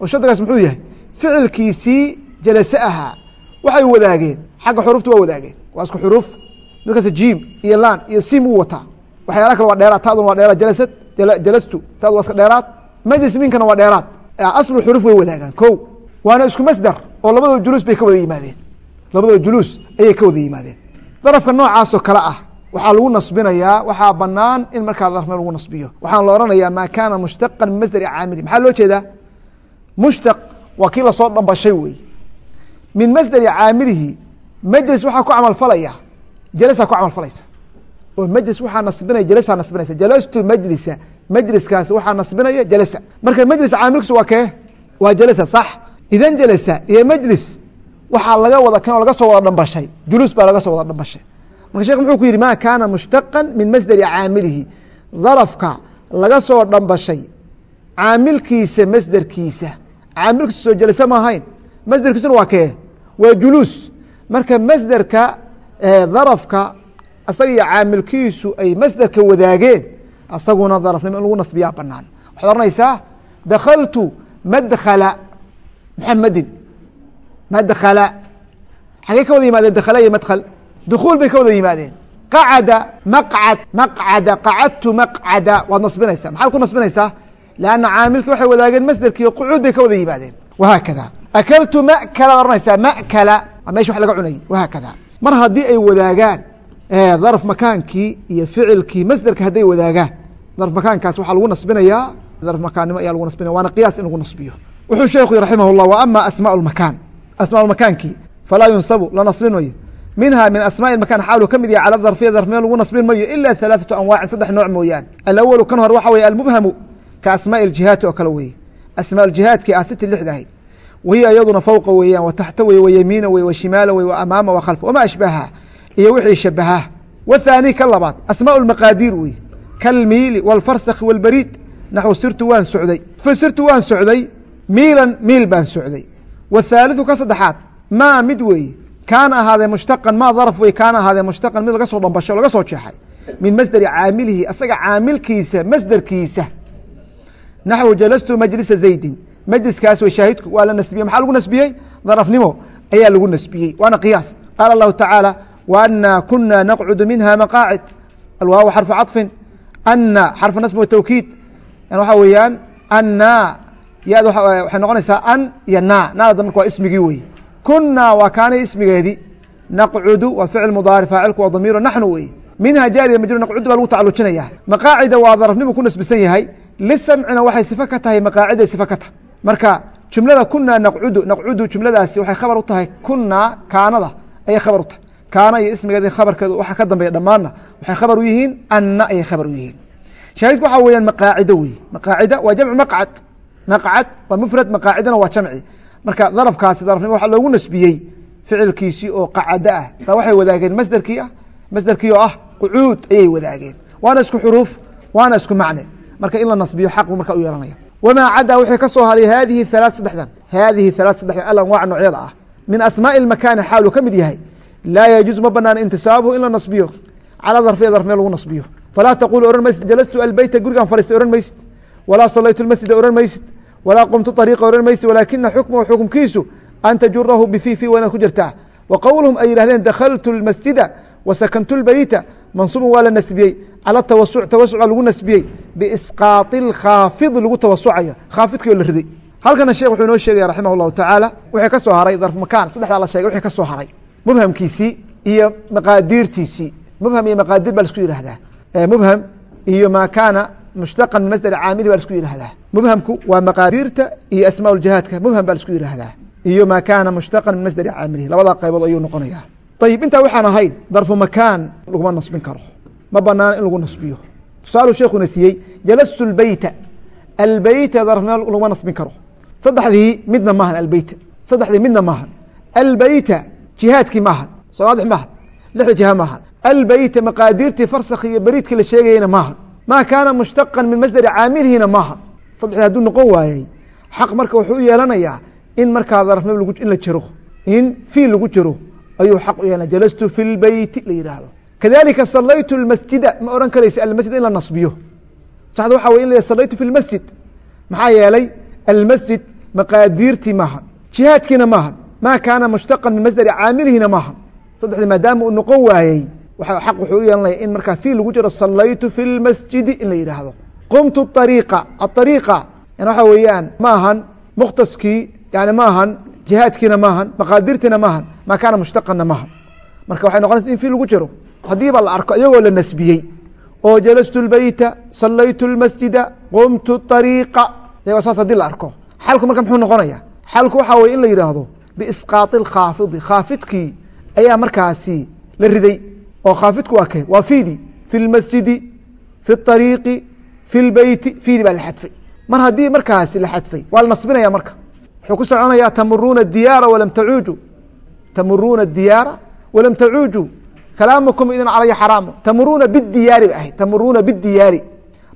Oo shardigaas muxuu yahay? Ficilkiisii jalase ahaa waxay wadaageen. Xagga xurufta waa wadaageen. Waa isku xuruuf. Midkaas jiim iyo laan iyo sim uu wataa. Waxyaala kale waa dheeraad. Taaduna waa dheeraad. Jalasad jalastu. Taadu waa iska dheeraad. Majlis minkana waa dheeraad. Aslu xuruf way wadaagaan. Ko waana isku masder oo labadoo juluus bay ka wada yimaadeen. Labadoo juluus ayay ka wada yimaadeen. Darafka noocaasoo kale ah waxaa lagu nasbinayaa waxaa banaan in markaa darfnimo lagu nasbiyo. Waxaana la ohanayaa maa kaana mushtaqan min masderi caamili maxaa loo jeedaa? Mushtaq waa kii la soo dhambashay wey min masderi caamilihi majlis waxaa ku camal falaya. Jalasaa ku camal falaysa. Oo majlis waxaa nasbinaya jalasaa nasbinaysa. Jalastu majlisa majliskaas waxaa nasbinaya jalasa marka majlis caamilkiisu waa kee? Waa jalasa sax. Idan jalasa iyo majlis waxaa laga wada kan laga soo wada dhambashay. Juluus baa laga soo wada dhambashay marka shekh muxuu ku yidhi ma kaana mushtaqan min masderi caamilihi. Darafka laga soo dhambashay caamilkiisa masderkiisa caamilkiisa soo jalasa ma ahayn. Masderkiisuna waa kee? Waa juluus. Marka masderka darafka asaga iyo caamilkiisu ay masderka wadaageen asaguna darafnimo in lagu nasbiyaa banaan waxaad oranaysaa dakaltu madkhala muxamedin madkhala. Xagee ka wada yimaadeen dakhala iyo madkhl dukuul bay ka wada yimaadeen qacada maqcad maqcada qacadtu maqcada waad nasbinaysaa maxaad ku nasbinaysaa lanna caamilki waxay wadaageen masderkiiyo qucuud bay ka wada yimaadeen wahaakada akaltu makala ohanaysaa makala waa mesh wax laga cunayay wahaakada mar haddii ay wadaagaan darf makaankii iyo ficilkii masderka hadday wadaagaan darf makaankaas waxaa lagu nasbinayaa darf makaannimo ayaa lagu nasbinaya waana qiyaas in lagu nasbiyo wuxuu sheekhu raximah اllah wa ama asmaaء makaan asmaa makaankii falaa yunsabu la nasrin mayo minha min asmaaء makan xaalu ka mid yahay cala darfiya darfnimo lagu nasbin mayo ila ثalaaثaةu anwaacin saddex nooc mooyaan alawalu kan hore waxa weye almubhamu ka asmaaء اjihaati oo kale weye asmaaء jihaadki ah siti lixda ahayd wahiya iyaduna fowqa weeyaan wa taxta wey wayamiina wey washimaala wey amaama wakhalfa wama ashbaha iyo wixii shabahaa wthaani ka labaad asmaaء maqaadiir wey kalmiili wاlfarsakh wاlbariid naxw sirtu waan socday sirtu waan socday miilan miil baan socday wthaaliثu ka saddexaad maa mid weeye kaana ahaadee mushtaqan ma darf wey kaana ahaadee mushtaqan mid laga soo dhambasho laga soo jeexay min masderi caamilihi asaga caamilkiisa masderkiisa naxwu jalastu majlisa zaydin majliskaas wey shaahidku waa la nasbiyey maxaa lagu nasbiyey darafnimo ayaa lagu nasbiyey waana qiyaas qaala allahu tacaala waana kuna naqcudu minha maqaacid alwaaw xarfu caطfin ana xarfu nasb watawkiid waxa weeyaan ana yad waxay noqonaysaa an iyo na naada marka waa ismigii wey kunaa waa kaana ismigeedii naqcudu waa ficil mudaari faacilku waa damiiro naxnu wey minha jaariya majru naqcudu baa lagu tacalujinaya. Maqaacida waa darafnimu ku nasbisan yahay. Lisamcina waxay sife ka tahay maqaaciday sife ka tahay. Marka jumlada kunaa naqcudu naqcudu jumladaasi waxay khabar u tahay kunaa kaanada ayay khabar u tahay. Kaana iyo ismigeed khabarkeedu waxa ka dambeeya dhammaanna waxay khabar u yihiin anna ayay khabar u yihiin. Shaahidku waxaa weyaan maqaacido wey maqaacida waa jamcu maqcad. Maqcad waa mufrad maqaacidana waa jamci marka darafkaasi darafnimo waxaa loogu nasbiyey ficilkiisii oo qacado ah baa waxay wadaageen masderkii ah masderkii oo ah qucuud ayay wadaageen waana isku xuruuf waana isku macne marka in la nasbiyo xaq buu marka u yeelanaya wamaa cadaa wixii ka soo haray haadihi halaa saddexdan haadihi halaa saddexdan alanwaac noocyada ah min asmaaءi اmakaani xaaluu ka mid yahay laa yajuuز ma banaana intisaabuhu in la nasbiyo calaa darfiya darfme lagu nasbiyo falaa taqulu ohan maysid jalastu albeyta gurigaan fadhiistay ohan maysid walaa salaytu masjida ohan maysid walaa qumtu ariiqa ohan mayse walaakina xukmuhu xukumkiisu an tajurahu bififi waynaad ku jirtaa. Wa qowluhum ay yihahdeen dakhaltu lmasjida wa sakantu lbeyta mansuubun waa la nasbiyey. Cala tawasuc tawasuc baa lagu nasbiyey. Biisqaai lkhaafid lagu tawasucayo khaafidkioo la riday. Halkana sheekh wuxuu inoo sheegaya raximah llahu tacaala wixii ka soo haray darf saddexdaa la shegay wixii ka soo haray. Mubhamkiisii iyo maqaadiirtiisii. Mubham iyo maqaadir baa la isku yihahdaa mubham iyo maa kaana mushtaqan min masdar caamili baa la isku yihahdaa mubhamku waa maqaadiirta iyo asmaa jihaadka. Mubham baa la isku yihahdaa iyo maa kaana mushtaqan min masdari caamilihi. Labadaa qaybood ayuu noqonaya ayib intaa waxaan ahayn darfu makaan laguma nasbin karo. Ma banaana in lagu nasbiyo. Tusaalu sheekuna siiyey jalastu lbeyta albeyta darf laguma nasbin karo. Saddexdii midna maahan albeyta saddexdii midna maahan. Albeyta jihaadkii maahan. Sowaadix maahan. Lixda jiha maahan. Albeyta maqaadiirtii farsak iyo beriidkii la sheegayena maahan. Maa kaana mushtaqan min masdari caamilihina maahan saddexdii hadduu noqon waayey xaq marka wuxuu u yeelanayaa in markaa darafnimo in la jiro in fiil lagu jiro ayuu xaq u yeelana jalastu fi lbeyti la yidhaahdo kadalika salaytu lmasjida ma ohan karaysa almasjid in la nasbiyo. Saxda waxa wey in la salaytu fi lmasjid maxaa yeelay almasjid maqaadiirtii maahan jihaadkiina maahan maa kaana mushtaqan min masdari caamilihina maahan saddexdii maadaama uu noqon waayey xaq wuxuu u yeelanaya in markaa fiil lagu jiro salaytu fi lmasjidi in la yidhaahdo qumtu ariiqa aariiqa waxa weeyaan ma mukhtaskii yani ma jihaadkiina maahan maqaadirtiina maahan maa kaana mushtaqanna maahan. Marka waxay noqonaysa in fil lagu jiro. Haddiiba la arko iyagoo la nasbiyey oo jalastu lbeyta salaytu lmasjida qumtu ariiqa iyagoo saas haddii la arko. Xalku marka muxuu noqonaya xalku waxaa weye in la yidhaahdo biisqaai lkhaafidi. Khaafidkii ayaa markaasi la riday. Oo khaafidku waa keen waa fidi fi lmasjidi fi ariiqi fi lbeyti fiidi baa la xadfay mar haddii markaasi la xadfay waa la nasbinaya marka wuxuu ku soconaya tamuruuna diyaara walam tacuuju tamuruuna diyaara walam tacuuju kalaamukum idin calaya xaraamu tamuruuna bidiyaari ba ahayd tamuruuna bidiyaari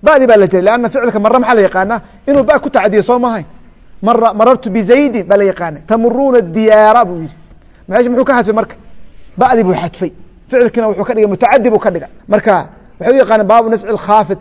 badi baa la jiray lanna ficilka mare maxaa la yaqaanaa inuu ba ku tacdiyo soo mahay mara marartu bizaydin baa la yaqaana tamuruuna diyaara buu yihi muxuu ka xadfay marka badi buu xadfay ficilkiina wuxuu ka dhigay mutacadi buu ka dhiga marka waxay u yaqaana baabu nasci khaafid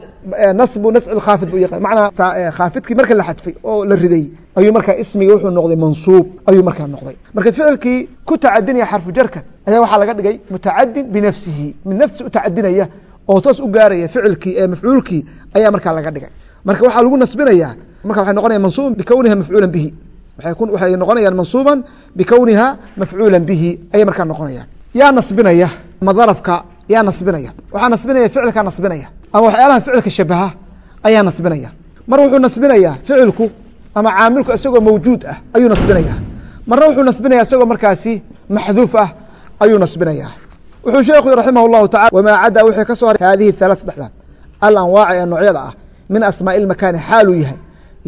nasbu nasci khaafid bu yaqan macnaa khaafidkii marka la xadfay oo la riday ayuu markaa ismigi wuxuu noqday mansuub ayuu markaa noqday. Marka ficilkii ku tacadinaya xarfu jarka ayaa waxaa laga dhigay mutacadin binafsihi. Mid nafsi u tacadinaya oo toos u gaaraya ficilkii ee mafcuulkii ayaa markaa laga dhigay. Marka waxaa lagu nasbinaya marka waxay noqonaya mansuuban bikowniha mafcuula bihi. Waxay noqonayaan mansuuban bikowniha mafcuula bihi ayay markaa noqonayaan. Yaa nasbinaya ma darafka yaa nasbinaya waxaa nasbinaya ficilkaa nasbinaya ama waxyaalaha ficilka shabaha ayaa nasbinaya mar wuxuu nasbinayaa ficilku ama caamilku isagoo mawjuud ah ayuu nasbinaya marna wuxuu nasbinaya isagoo markaasi maxduuf ah ayuu nasbinaya wuxuu sheekhu raximah اllahu tacala wamaa cadaa wixii ka soo haray haadihi halaa saddexdan alanwaaci ee noocyada ah min asmaaءi اlmakaani xaaluu yahay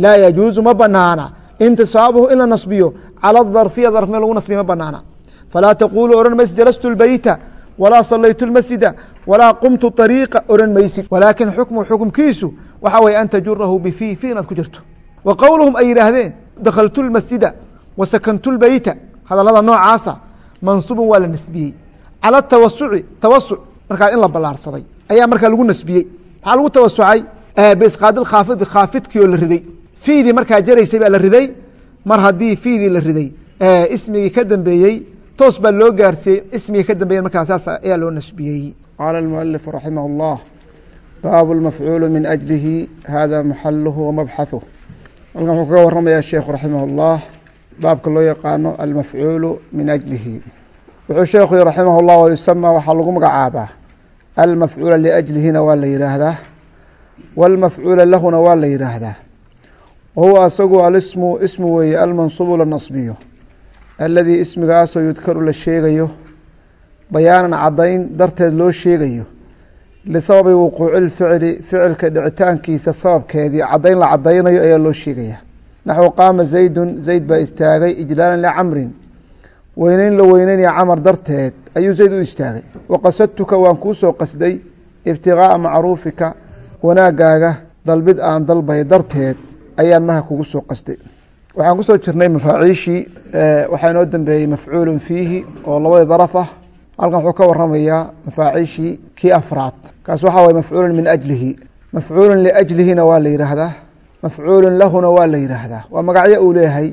laa yajuuzu ma banaana intisaabuhu in la nasbiyo cala darfiya darf meel lagu nasbiya ma banaana falaa taqulu ohan maysid jalastu lbeyta walaa salaytu lmasjida walaa qumtu ariiqa ohan maysid. Walaakin xukmu xukumkiisu waxaa weye an tajurahu bifi fi inaad ku jirto. Wa qowluhum ay yidhaahdeen dakhaltu lmasjida wa sakantu lbeyta hadalada noocaasa mansuubun waa la nasbiyey. Cala tawasuci tawasuc markaa in la ballaarsaday ayaa markaa lagu nasbiyey. Maxaa lagu tawasucay biisqaadi khaafidi khaafidkii la riday. Fiidii markaa jaraysay baa la riday mar haddii fiidii la riday ismigii ka dambeeyey toos baa loo gaarsiiyey ismigii ka dambeeyey markaa saas ayaa loo nasbiyey qaala اmualif raximah اllah baabu اlmafcuulu min ajlihi hada maxaluhu wamabxaثuh halkan wuxuu kaga waramaya sheekhu raximah اllah baabka loo yaqaano almafcuulu min ajlihi wuxuu sheekhu raximah اllah wayusama waxaa lagu magacaabaa almafcuula liajlihina waa la yihaahdaa wاlmafcuula lahuna waa la yihaahdaa wahuwa asagu alismu ismu weeye almansuubu la nasbiyo aladii ismigaasoo yudkaru la sheegayo bayaanan cadayn darteed loo sheegayo lisababi wuquuci lficli ficilka dhicitaankiisa sababkeedii cadayn la cadaynayo ayaa loo sheegaya naxwu qaama zaydun zayd baa istaagay ijlaalan licamrin weyneyn la weyneynaya camar darteed ayuu zayd u istaagay. Waqasadtuka waan kuu soo qasday ibtigaaa macruufika wanaagaaga dalbid aan dalbay darteed ayaan maha kugu soo qasday waxaan ku soo jirnay mafaaciishii waxaa inoo dambeeyey mafcuulun fiihi oo labadii daraf ah. Halkan wuxuu ka waramayaa mafaaciishii kii afraad. Kaas waxaa waye mafcuulun min ajlihi. Mafcuulun liajlihina waa la yidhaahdaa. Mafcuulun lahuna waa la yidhaahdaa. Waa magacyo uu leeyahay.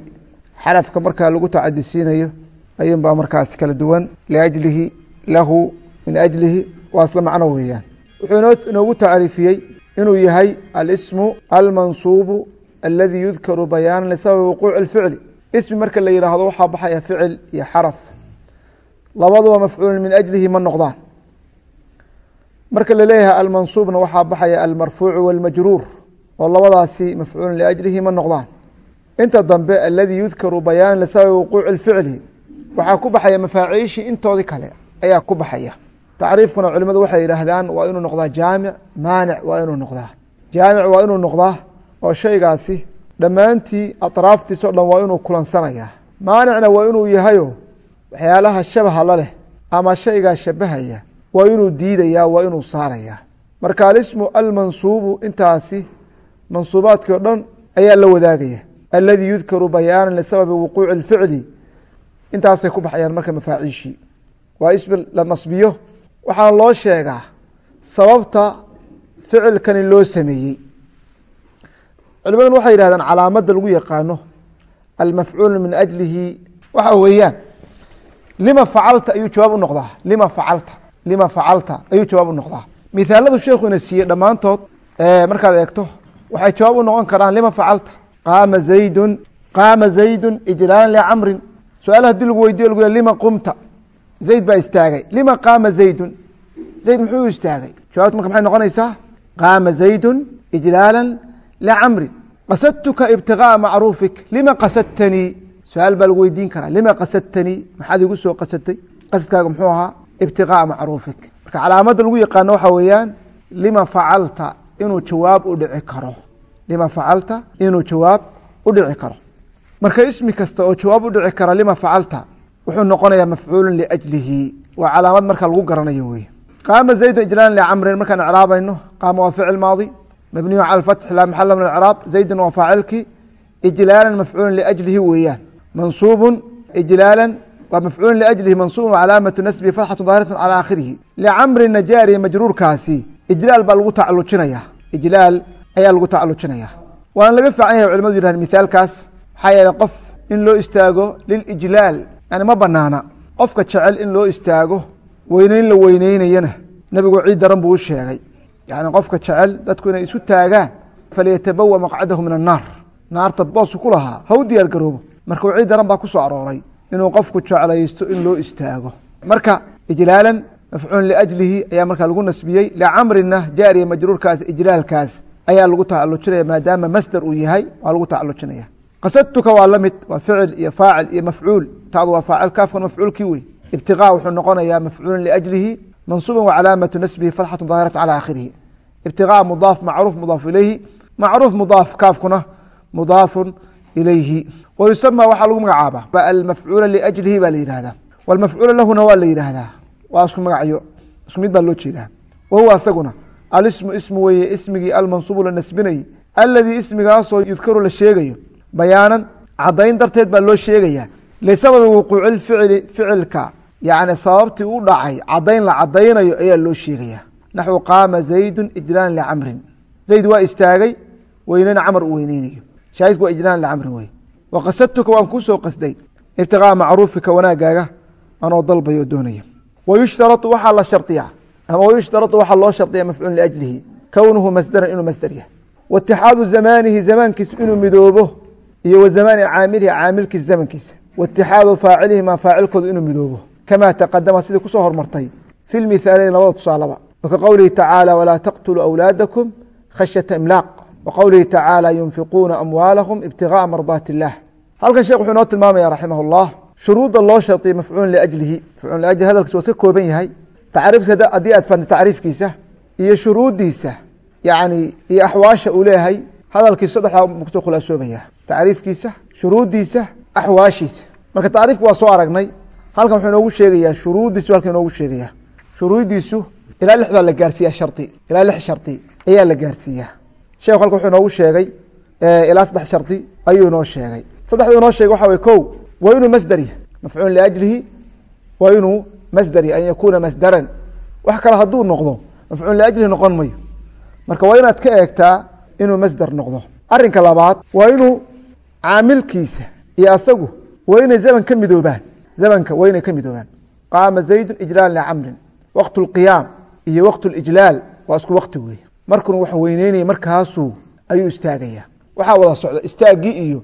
Xarafka markaa lagu tacadisiinayo ayuunbaa markaas kala duwan. Liajlihi lahu min ajlihi waa isla macno weeyaan. Wuxuu inoogu tacriifiyey inuu yahay alismu almansuubu aladi yudkaru bayaana lisababi wuquuci اlficli ismi marka la yidhaahdo waxaa baxaya ficil iyo xaraf labaduba mafcuulun min ajlihi ma noqdaan marka la leeyahay almansuubna waxaa baxaya almarfuucu wاlmajruur oo labadaasi mafcuulun liajlihi ma noqdaan inta dambe aladi yudkaru bayaana lisababi wuquuci اlficli waxaa ku baxaya mafaaciishii intoodii kale ayaa ku baxaya tacriifkuna culimadu waxay yidhaahdaan waa inuu noqdaa jaamic maanic waa inuu noqdaa jaamic waa inuu noqdaa oo shaygaasi dhammaantii atraaftiis o dhan waa inuu kulansanaya. Maanicna waa inuu yahayo waxyaalaha shabaha la leh ama shaygaa shabahaya waa inuu diidaya waa inuu saaraya. Marka alismu almansuubu intaasi mansuubaadkii o dhan ayaa la wadaagaya. Aladi yudkaru bayaana lisababi wuquuci اlficli intaasay ku baxayaan marka mafaaciishii waa ismi la nasbiyo. Waxaana loo sheegaa sababta ficilkani loo sameeyey culimaduna waxay yihahdaan calaamada lagu yaqaano almafcuul min ajlihi waxa weeyaan lima facalta ayuu jawaab u noqdaa lima facalta lima facalta ayuu jawaab u noqdaa. Mithaaladu sheekhu ina siiyey dhammaantood markaad eegto waxay jawaab u noqon karaan lima facalta. Qaama zaydun qaama zaydun ijlaalan licamrin su'aal haddii lagu weydiyo lagu lima qumta. Zayd baa istaagay. Lima qaama zaydun? Zayd muxuu istaagay? Jawabtu marka maxay noqonaysaa? Qaama zaydun ijlaalan licamrin qasadtuka ibtigaaa macruufik lima qasadtanii su'aal baa lagu weydiin karaa lima qasadtanii maxaad igu soo qasadtay qasadkaaga muxuu ahaa ibtigaaa macruufik marka calaamada lagu yaqaano waxa weeyaan lima facalta inuu jawaab u dhici karo lima facalta inuu jawaab u dhici karo marka ismi kasta oo jawaab u dhici kara lima facalta wuxuu noqonayaa mafcuulu liajlihi waa calaamad marka lagu garanayo mabniyu cala fatx laa maxala min acraab zaydun waa faacilki ijlaalan mafcuulun liajlihi weeyaan mansuubun ijlaalan waa mafcuulun liajlihi mansuubun calaamatu nasbihi fatxatu daahiratu cala aakhirihi. Licamrina jaariya majruurkaasi ijlaal baa lagu tacalujinaya ijlaal ayaa lagu tacalujinaya waana laga fiican yahay culimadu yidhahan mithaalkaas maxaa yeele qof in loo istaago lilijlaal yani ma banaana qofka jecel in loo istaago weyneyn la weyneynayana nebigu ciid daran buu u sheegay yani qofka jecel dadku inay isu taagaan falyatabawa maqcadahu min annaar naarta boosu ku lahaa ha u diyaar garoobo marka ciid daran baa ku soo arooray inuu qofku jeclaysto in loo istaago marka ijlaalan mafcuulun liajlihi ayaa markaa lagu nasbiyey licamrina jaariya majruurkaas ijlaalkaas ayaa lagu tacalujinaya maadaama masder uu yahay waa lagu tacalujinaya qasadtuka waa la mid waa ficil iyo faacil iyo mafcuul taadu waa faacil kaafkan mafcuulkii wey ibtigaa wuxuu noqonayaa mafcuulun liajlihi mansuubin wacalaamatu nasbihi fatxatu daahiratu cala aakhirihi ibtigaa mudaaf macruuf mudaaf ilayhi macruuf mudaaf kaafkuna mudaafun ilayhi wayusama waxaa lagu magacaabaa almafcuula liajlihi baa la yihahdaa walmafcuula lahuna waa la yidhaahdaa waa isku magacyo isku mid baa loo jeedaa wa huwa asaguna alismu ismu weeye ismigii almansuubu la nasbinayey aladii ismigaasoo yudkaru la sheegayo bayaanan cadayn darteed baa loo sheegaya lisababi wuquuci ficli ficilka yani sababtii u dhacay cadayn la cadaynayo ayaa loo sheegaya naxwu qaama zaydun ijlaan licamrin zayd waa istaagay weynena camar u weyneynayo. Shaahidku waa ijlaan licamrin wey waqasadtuka waan kuu soo qasday ibtigaa macruufika wanaagaaga anoo dalbay oo doonaya. Wayushtarau waxaa la shariyaa ama wayushtarau waxaa loo shardiya mafcuul liajlihi kownuhu masdaran inuu masder yahay. Waitixaadu zamaanihi zamaankiisu inuu midoobo iyo wa zamaani caamilihi caamilkiisa zamankiisa. Waitixaadu faacilihima faacilkoodu inuu midoobo kamaa taqadama sidii ku soo hormartay fi lmithaaleyn labada tusaalaba wka qowlihi tacaala walaa taqtuluu awlaadakum khashyata imlaaq wa qowlihi tacaala yunfiquuna amwaalahum ibtigaaa mardaati illaah halkan sheekh wuxuu inoo tilmaamaya raximah اllah shuruudda loo shardiya mafcuulun liajlihi mafcuulun liajlihi hadalkiis waa iska kooban yahay tacriifka haddii aad fahamta tacriifkiisa iyo shuruuddiisa yani iyo axwaasha uu leeyahay hadalkiisa saddexdaa buu ku soo khulaasoomaya tacriifkiisa shuruuddiisa axwaashiisa marka tacriifka waa soo aragnay halkan wuxuu inoogu sheegayaa shuruuddiisu halkan inoogu sheegaya shuruuddiisu ilaa lix baa la gaarsiiya shari ilaa lix shardi ayaa la gaarsiiyaa. Sheekhu halkan wuxuu inoogu sheegay ilaa saddex shardi ayuu inoo sheegay. Saddexduu inoo sheegay waxa way ko waa inuu yahay. Mafcuul liajlihi waa inuu masder yahy an yakuuna masdaran. Wax kale hadduu noqdo mafcuul liajlihi noqon mayo marka waa inaad ka eegtaa inuu masder noqdo. Arinka labaad waa inuu caamilkiisa iyo asagu waa inay zaman ka midoobaan zamanka waa inay ka midoobaan qaama zaydun ijlaal licamrin waqt lqiyaam iyo waqt lijlaal waa isku wakti weeye markunu wax weyneynaya markaasuu ayuu istaagaya. Waxaa wada socda istaagii iyo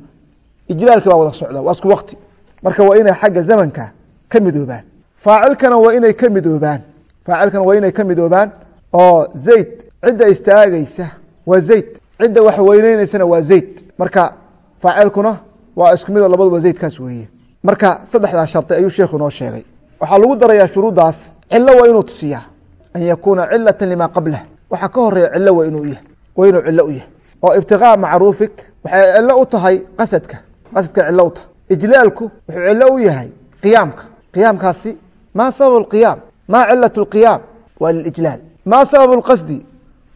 ijlaalkii baa wada socda waa isku wakti marka waa inay xagga zamanka ka midoobaan faacilkana waa inay ka midoobaan faacilkana waa inay ka midoobaan oo zayd cidda istaagaysa waa zayd. Cidda wax weyneyneysana waa zayd. Marka faacilkuna waa isku mid oo labaduba zaydkaas weeye marka saddexdaa shardi ayuu sheekhu inoo sheegay. Waxaa lagu darayaa shuruuddaas cilo waa inuu tusiyaa an yakuuna cilata lima qablah. Waxaa ka horreeya cilo waa inuu yahay waa inuu cilo u yahay. Oo ibtiqaa macruufik waxay cilo u tahay qasadka qasadka cilo u tahay. Ijlaalku wuxuu cilo u yahay qiyaamka. Qiyaamkaasi ma sabab qiyaam? Ma cilat اqiyaam waa lilijlaal ma sabab اqasdi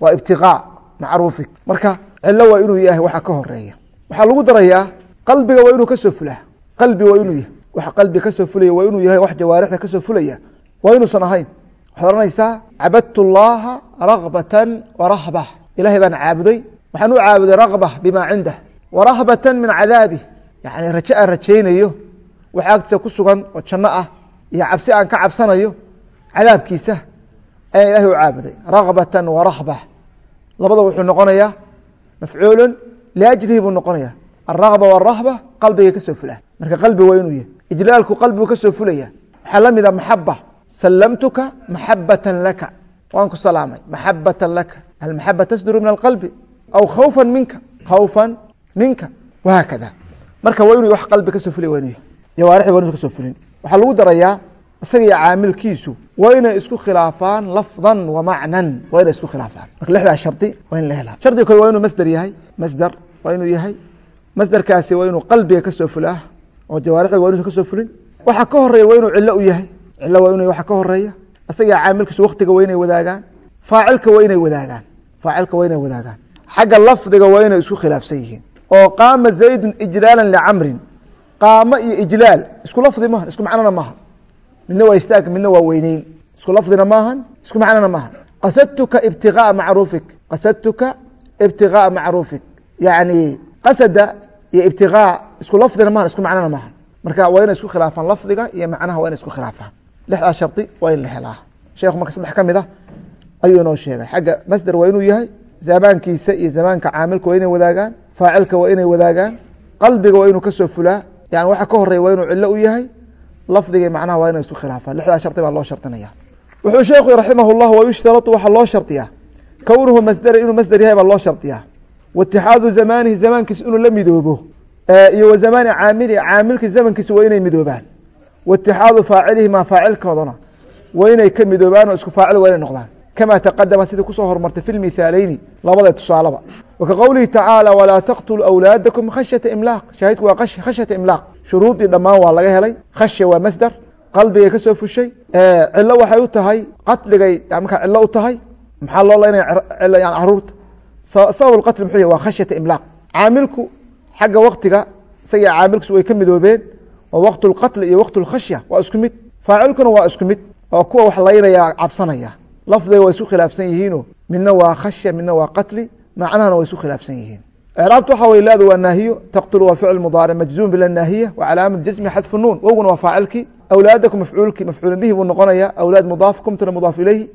waa ibtiqaa macruufik. Marka cilo waa inuu yahay waxa ka horreeya waxaa lagu darayaa qalbiga waa inuu ka soo fulaa qalbi waa inuu yahay. Wax qalbi ka soo fulaya waa inuu yahay wax jawaarixda ka soo fulaya waa inuusan ahayn. Waxaad ohanaysaa cabadtu اllaha ragbatan warahba ilahay baan caabuday waxaan u caabuday ragba bima cindah warahbata min cadaabih yani raje aan rajaynayo waxa agtiisa ku sugan oo janno ah iyo cabsi aan ka cabsanayo cadaabkiisa ayaan ilahay u caabuday. Ragbata warahba labada wuxuu noqonayaa mafcuulu liajlihi buu noqonaya alragba warahba qalbigay ka soo fulaan marka qalbi waa inuu yahay ijlaalku qalbigu ka soo fulaya waxaa la mida maxaba salamtuka maxabata laka waan ku salaamay maxabata laka almaxaba tasduru min alqalbi aw khawfa minka khawfa minka wahaakada marka waa inuu wax qalbi ka soo fulay waa inuu jawaarixda waa inu ka soo fulin waxaa lagu darayaa isaga iyo caamilkiisu waa inay isku khilaafaan lafdan wa macnan waa inay isku khilaafaan marka lixdaa shardi waa in la helaa shardiga kole waa inuu masder yahay masder waa inuu yahay masderkaasi waa inuu qalbiga ka soo fulaa oo jawaarixda waa inuusan ka soo fulin. Waxa ka horreeya waa inuu cilo u yahay. Cilo waa inu waxa ka horreeya isaga iyo caamilkiisu waktiga waa inay wadaagaan. Faacilka waa inay wadaagaan. Faacilka waa inay wadaagaan. Xagga lafdiga waa inay isku khilaafsan yihiin. Oo qaama zaydun ijlaala licamrin qaamo iyo ijlaal isku lafdi maaha isku macnona maaha midna waa istaag midna waa weyneyn. Isku lafdina maahan isku macnona maaha qasadtuka ibtigaaa macruufik. Qasadtuka ibtigaaa macruufik. Yani qasada iyo ibtigaa isku lafdina maahan isku macnona maaha marka waa inay isku khilaafaan lafdiga iyo macnaha waa inay isku khilaafaan. Lixdaa shardi waa in la helaa. Sheekhu marka saddex ka mid ah ayuu inoo sheegay. Xagga masder waa inuu yahay zamaankiisa iyo zamaanka caamilka waa inay wadaagaan faacilka waa inay wadaagaan qalbiga waa inuu ka soo fulaa. Yani waxa ka horeya waa inuu cilo u yahay lafdiga macnaha waa inay isku khilaafaan. Lixdaa shardi baa loo shardinaya wuxuu sheekhu raximah llah wayushtaratu waxaa loo shardiyaa kownuhu masdera inuu masder yahay baa loo shardiyaa waitixaadu zamaanihi zamaankiisa inuu la midoobo iyo wa caamili caamilki zamankiisa waa inay midoobaan waitixaadu faacilihi maa faacilkoodana waa inay ka midoobaan oo isku faacil waa inay noqdaan kama taqadama sidii ku soo hormartay fi lmithaaleyni labada tusaalaba waka qowlihi tacaala walaa taqtuluu awlaadakum khashyata imlaaq shaahidku waa khashyata imlaaq shuruudii dhammaan waa laga helay khashya waa masder qalbigay ka soo fushay cilo waxay u tahay qatligay markaa cilo u tahay maxaa loo laynaya carruurta sabab qatl muxuu yah waa khashyata imlaaq. Caamilku xagga waktiga isaga caamilkiisu way ka midoobeen oo waqt lqatl iyo waqt lkhashya waa isku mid. Faacilkuna waa isku mid oo kuwa wax laynaya cabsanaya. Lafdiga waa isku khilaafsan yihiino midna waa khashya midna waa qatli macnahana waa isku khilaafsan yihiin. Icraabta waxa wey laadu waa naahiyo taqtulu waa ficl mudaaric majzuum bila naahiya wa calaamat jasmi xadfu nuun. Wowguna waa faacilkii. Awlaadakum mafcuulki mafcuulin bihi buu noqonaya awlaad mudaaf kumtuna mudaaf ilayhi.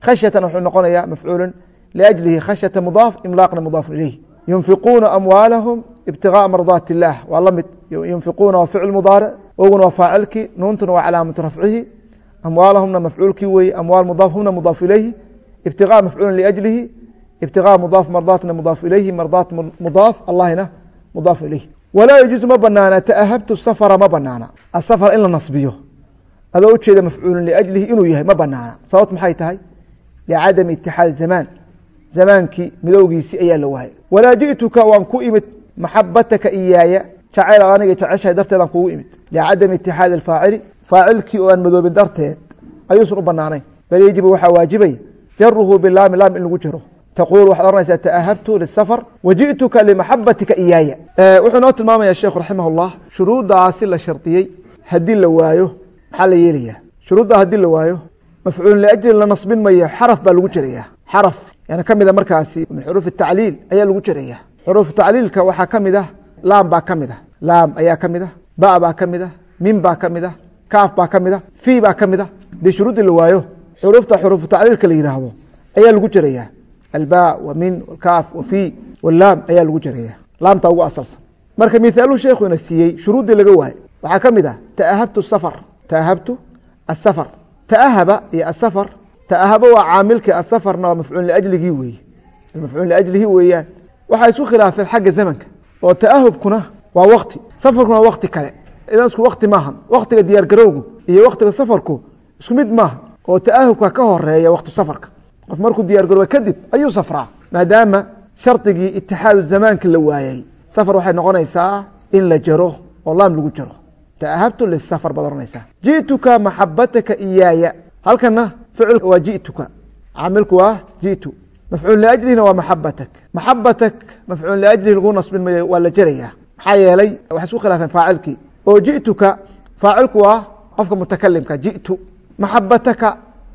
Khashyatan wuxuu noqonaya mafcuulun liajlihi khashyata mudaaf imlaaqna mudaaf ilayhi yunfiquuna amwaalahum ibtigaaa mardaati illaah waa la mid yunfiquuna waa ficl mudaaric wowguna waa faacilkii nuuntuna waa calaamatu rafcihi amwaalahumna mafcuulkii weye amwaal mudaaf humna mudaaf ilayhi ibtigaa mafcuulin liajlihi ibtigaa mudaaf mardaatna mudaaf ilayhi mardaat mudaaf allahina mudaaf ilayhi walaa yajuusu ma banaana taahabtu safara ma banaana asafar in la nasbiyo adoo ujeeda mafcuulin liajlihi inuu yahay ma banaana sababt maxay tahay licadami itixaad zamaan zamaankii midowgiisii ayaa la waayay walaa ji'tuka waan ku imid maxabataka iyaaya jacayl ad aniga jeceshahay darteedaan kugu imid. Licadami itixaadi alfaacili faacilkii oo aan madoobin darteed ayuusan u banaanayn bal yajibu waxaa waajibay jaruhu bilaami laam in lagu jaro. Taquul waxaad ohanaysaa taahabtu lisafar waji'tuka limaxabatika iyaaya. Wuxuu noo tilmaamaya sheekhu raximah اllah shuruuddaasi la shardiyey haddii la waayo maxaa la yeelaya shuruuddaa haddii la waayo mafcuul liajli la nasbin mayo xaraf baa lagu jeraya xaraf yani ka mida markaasi min xuruuf tacliil ayaa lagu jeraya xuruuf tacliilka waxaa ka mid ah laam baa ka mid ah laam ayaa ka mid ah ba baa ka mid ah min baa ka mid ah kaaf baa ka mid ah fi baa ka mid ah haddii shuruuddii la waayo xuruufta xuruufu tacliilka la yidhaahdo ayaa lagu jeraya alba wa min kaaf wa ayaa lagu jeraya laamta ugu asalsan. Marka mithaaluhu sheekhu ina siiyey shuruuddii laga waayo. Waxaa ka mid ah taahabtu safar taahabtu asafar taahaba iyo asafar taahaba waa caamilkii asafarna waa mafcuul liajligii weeye. Mafcuul liajlihi weeyaan. Waxaa isku khilaafeen xagga zamanka oo taahubkuna waa wakti safarkuna waa kale. Idan isku wakti maaha waktiga diyaargarowgu iyo waktiga safarku isku mid maaha oo taahubka ka horreeya waktu safarka. Qof markuu diyaargarooba kadib ayuu safraa maadaama shardigii itixaadu zamaanka la waayey safar waxay noqonaysaa in la jaro oo laam lagu jaro. Taahabtu lisafar baad ohanaysaa ji'tuka maxabataka iyaaya. Halkana ficilka waa ji'tuka caamilku waa ji'tu. Mafcuul liajlihina waa maxabatak maxabatak mafcuul liajlihi lagu nasbin mayo waa la jerayaa maxaa yeelay waxay isku khilaafeen faacilkii. Oo ji'tuka faacilku waa qofka mutakalimka ji'tu. Maxabataka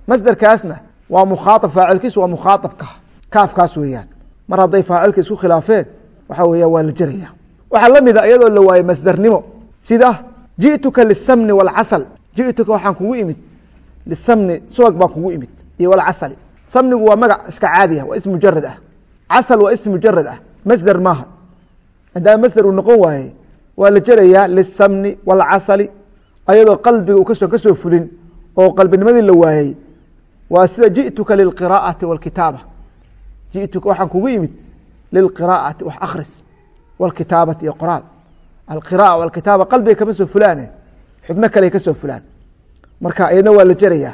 masderkaasna waa mukhaaab faacilkiisu waa mukhaaabka kaafkaas weeyaan. Mar hadday faacilka isku khilaafeen waxa weya waa la jeraya waxaa la mida iyadoo la waaye masdernimo sida ji'tuka lisamni walcasal ji'tuka waxaan kugu imid lisamni subag baan kugu imid iyo walcasali samnigu waa magac iska caadi ah waa is mujarad ah casal waa is mujarad ah masder maaha maadaama masder uu noqon waaye waa la jerayaa lisamni walcasali ayadoo qalbiga uu kaso ka soo fulin oo qalbinimadii la waayey waa sida ji'tuka lilqiraa'ati walkitaaba ji'tuka waxaan kugu imid lilqiraa'ati wax akhris walkitaabati iyo qoraal alqira'a walkitaaba qalbiga kama soo fulaane xubno kale ka soo fulaan marka iyadna waa la jerayaa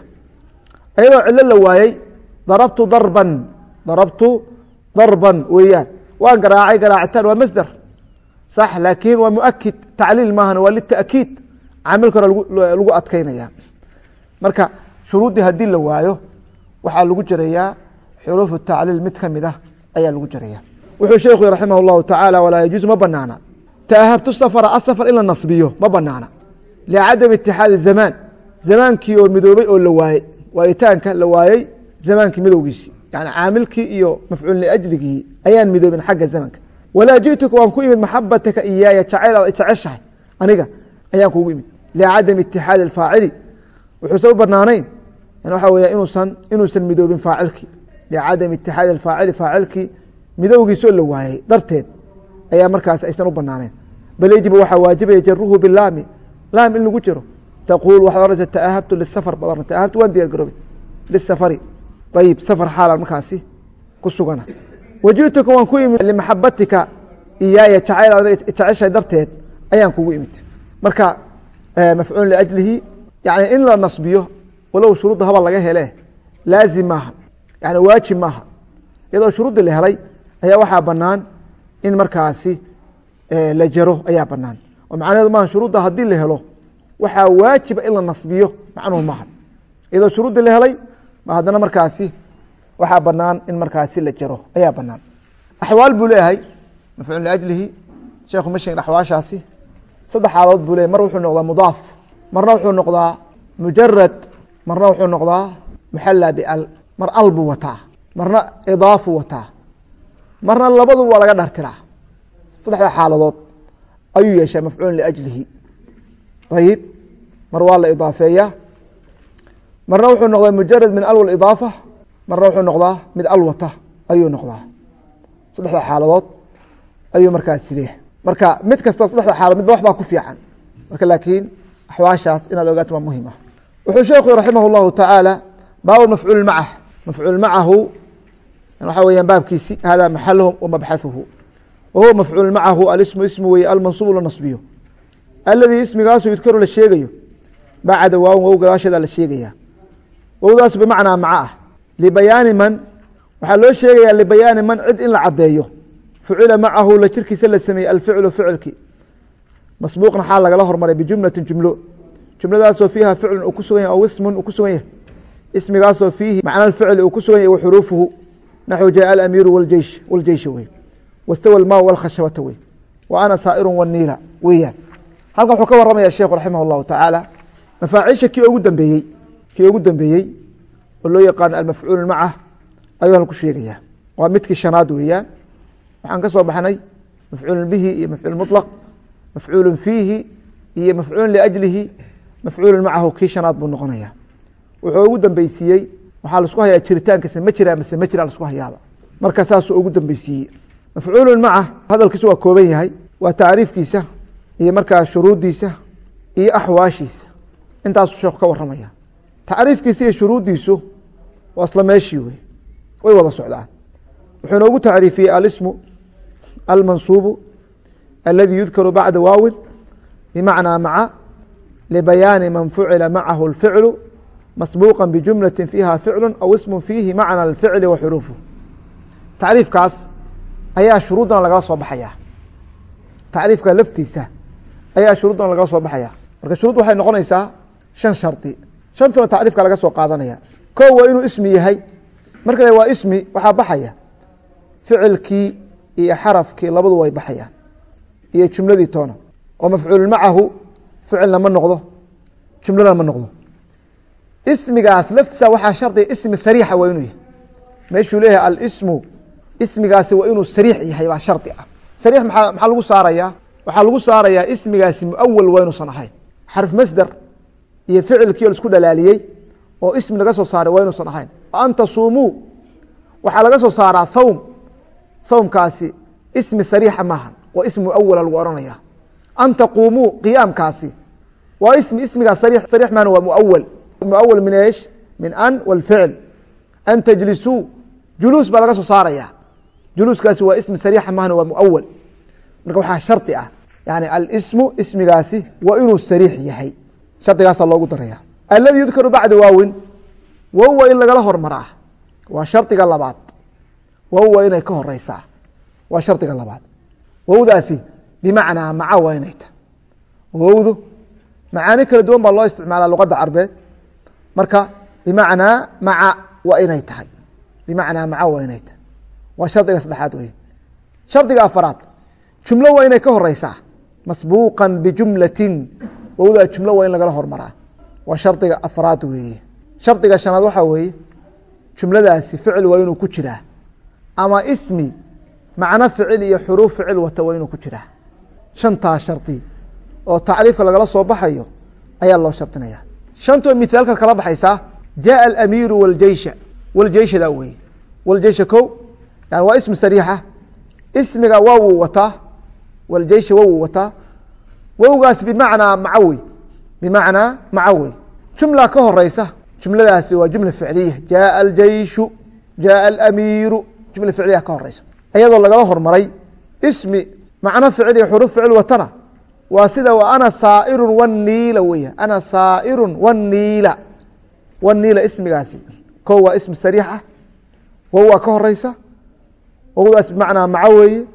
iyadoo cilo la waayey darabtu darban darabtu darban weeyaan. Waan garaacay garaacitaan waa masder sax laakiin waa muakid tacliil maahan waa lita'kiid. Caamilka lagu adkeynaya marka shuruuddii haddii la waayo waxaa lagu jerayaa xuruufu tacliil mid ka mid ah ayaa lagu jeraya wuxuu sheekhu raximah اllahu tacaala walaa yajuusu ma banaana taahabtu safra asafar in la nasbiyo ma banaana licadami itixaadi zamaan zamaankii oo midoobay oo la waayey waayitaanka la waayey zamaankii midowgiisii yani caamilkii iyo mafcuul liajligii ayaan midoobin xagga zamanka. Walaa ji'tuka waan ku imid maxabataka iyaaya jacayl aad jeceshahay. Aniga ayaan kugu imid. Licadami itixaadi اfaacili wuxuusan u banaanayn waxa weya inuusan inuusan midoobin faacilkii. Licadami itixaadi اfaacili faacilkii midowgiisoo la waayey darteed ayaa markaas aysan u banaanayn bal yajibu waxaa waajibaya jaruhu bilaami laam in lagu jiro taquul waxaad ohanaysa taahabtu lisafar baad ohan taahabtu waan diyaar garoobay lisafari ayib safar xaalan markaasi ku sugana waji'tuka waan ku imid limaxabatika iyaaya jeceshahay darteed ayaan kugu imid marka mafcuul liajlihi yani in la nasbiyo walow shuruudda haba laga hele laazim maaha yani waajib maaha iyadoo shuruuddii la helay ayaa waxaa banaan in markaasi la jaro ayaa banaan oo macnaheedu waxaa waajiba in la nasbiyo macnuhu maaha iyadoo shuruuddii la helay haddana markaasi waxaa banaan in markaasi la jaro. Ayaa banaan axwaal buu leeyahay mafcuul liajlihi sheekhu ma sheegin axwaashaasi. Saddex xaalood buu leeyahy mar wuxuu noqdaa mudaaf marna wuxuu noqdaa mujarad marna wuxuu noqdaa muxalla bial. Mar al buu wataa marna idaafu wataa marna labadu waa laga dhartiraa. Saddexda xaaladood ayuu yeeshaa mafcuul liajlihi ayib mar waa la idaafeeyaa. Marna wuxuu noqdaa mujarad min alw idaafa marna wuxuu noqdaa mid alwata ayuu noqdaa. Saddexda xaaladood ayuu markaasi leeyahay marka mid kasta saddexda xaaladood midba waxbaa ku fiican. Marka laakiin axwaashaas inaad ogaato waa muhiim ah. Wuxuu sheekhu raximah اllahu tacaala baabu mafcuul macah. Mafcuul macahu waxa weyaan baabkiisi hada maxaluhu wa mabxaثuhu wa mafcuul macahu alismu ismu weye almansubu la aladii ismigaasu yudkaru la sheegayo bacda waawan wow gadaasheeda la sheegaya wowdaas bimacnaa maca ah libayaani man waxaa loo sheegayaa libayaani man cid in la caddeeyo fucila macahu la jirkiisa la sameeyey alficlu ficilkii masbuuqna xaal lagala hormaray bijumlatin jumlo jumladaasoo fiiha ficlun uu ku sugan yahy o ismun uu ku sugan yahay ismigaasoo fiihi macna ficli uu ku sugan yahy wa xuruufuhu jaa alamiiru waljeish waljeysh wey wastawa almaa walkhashabata wey wa ana saa'iru waniila weeyaan halkan wuxuu ka waramaya sheikhu raximah اllahu tacaala mafaaciisha kii ugu dambeeyey kii ugu dambeeyey oo loo yaqaano almafcuul macah ayuu halkan ku sheegaya waa midkii shanaad weeyaan. Waxaan ka soo baxnay mafcuul bihi iyo mafcuul muطlaq mafcuul fiihi iyo mafcuul liajlihi mafcuul macahu kii shanaad buu noqonaya wuxuu ugu dambeysiiyey waxaa la isku hayaa jiritaankiisa ma jiraa mise ma jiraa lasku hayaaba. Marka saasuu ugu dambeysiiyey mafcuulu maca hadalkiisu waa kooban yahay waa tacriifkiisa iyo markaa shuruuddiisa iyo axwaashiisa. Intaasuu sheekhu ka waramaya tacriifkiisa iyo shuruuddiisu waa isla meeshii wey way wada socdaan. Wuxuu inoogu tacriifiyey alismu almansuubu aladi yudkaru bacda waawin bimacnaa maca libayaani man fucila macahu اlficlu masbuuqa bijumlati fiiha ficlu aw ismu fiihi macna اlficli wa tacriifkaas ayaa shuruuddana lagala soo baxaya tacriifka laftiisa ayaa shuruuddana lagala soo baxaya. Marka shuruud waxay noqonaysaa shan shardi shantuna tacriifka laga soo qaadanaya. Ko waa inuu ismi yahay. Marka waa ismi waxaa baxaya ficilkii iyo xarafkii labadu way baxayaan. Iyo jumladii toona oo mafcuul ficilna ma noqdo. Jumlana ma noqdo. Ismigaas laftiisa waxaa shardiga ismi sariixa waa inuu yahay. Meeshuu leeyahay alismu ismigaasi waa inuu sariix yahay baa shardi ah. Sariix maa maxaa lagu saarayaa waxaa lagu saarayaa ismigaasi muawal waa inuusan ahayn xarf masder iyo ficilkii o la isku dhalaaliyey oo ismi laga soo saaray waa ahayn an tasuumuu waxaa laga soo saaraa sawm. Sawmkaasi ismi sariixa maaha waa ismi muawala lagu ohanaya an taquumuu qiyaamkaasi waa ismi ismigaas sariix maana waa muawal muawal min eesh? Min an wاlficil an tajlisuu juluus baa laga soo saaraya juluuskaasi waa ismi sariixa mahna waa muawal marka waxaa shardi ah yani alismu ismigaasi waa inuu sariix yahay. Shardigaasaa loogu daraya. Aladi yudkaru bacda waawin. Wowwa in lagala hormaraa. Waa shardiga labaad. Wowwa inay ka horeysaa. Waa shardiga labaad. Wowdaasi bimacnaa maca waa inay tahay. Wowdu macaani kala duwan baa loo isticmaala luqadda carbeed. Marka bimacnaa maca waa inay tahay. Bimacnaa maca waa inay tahay. Waa shardiga saddexaad wey shardiga afaraad. Jumlo waa inay ka horeysaa masbuuqa bijumlatin. Wowdaa jumlo waa in lagala hormaraa. Waa shardiga afraad weeye. Shardiga shanaad waxaa weeye jumladaasi ficil waa inuu ku jiraa. Ama ismi macno ficil iyo xuruuf ficil wata waa inuu ku jiraa. Shantaa shardi oo tacriifka lagala soo baxayo ayaa loo shardinayaa shantoo mithaalka kala baxaysaa jaaa alamiiru wljeysha waljeyshadaa weeye. Waljeysha ko yani waa ismi sariixa. Ismiga waa wuu wataa wljeisha wow wataa wowgaas bimacnaa maca bimacnaa maca jumla ka horeysa jumladaasi waa jumla ficliya jaaa aljeishu jaaa alamiiru jumla ficliya ka horeysa iyadoo lagala hormaray ismi macno ficli xuruf ficil watana waa sida ana saairu waniila weya ana saairu waniila waniila ismigaasi ko waa ismi sariix ah wowaa ka horeysa wowdaas bimacnaa maca weeye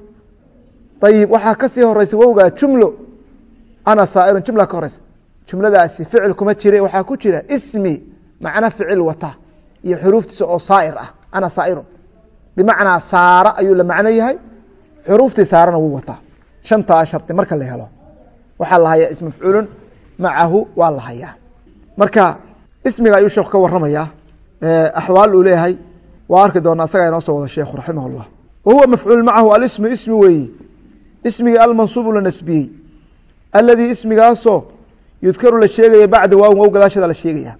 ayib waxaa ka sii horeysa wowgaa jumlo ana saairu jumla ka horeysa jumladaasi ficil kuma jire waxaa ku jira ismi macno ficil wata iyo xuruuftiisa oo saair ah ana saairu bimacnaa saara ayuu la macno yahay xuruuftii saarana wuu wataa shantaa shardi marka la helo waxaa la hayaa ism mafcuulun macahu waa la hayaa marka ismiga ayuu sheekhu ka waramaya axwaal uu leeyahay waa arki doona asagaa inoo soo wada sheekhu raximah اllah wa huwa mafcuul macahu alismu ismi weeyi ismigii almansuubu la nasbiyey. Aladii ismigaasoo yudkaru la sheegaya bacda waawin wow gadaasheeda la sheegaya.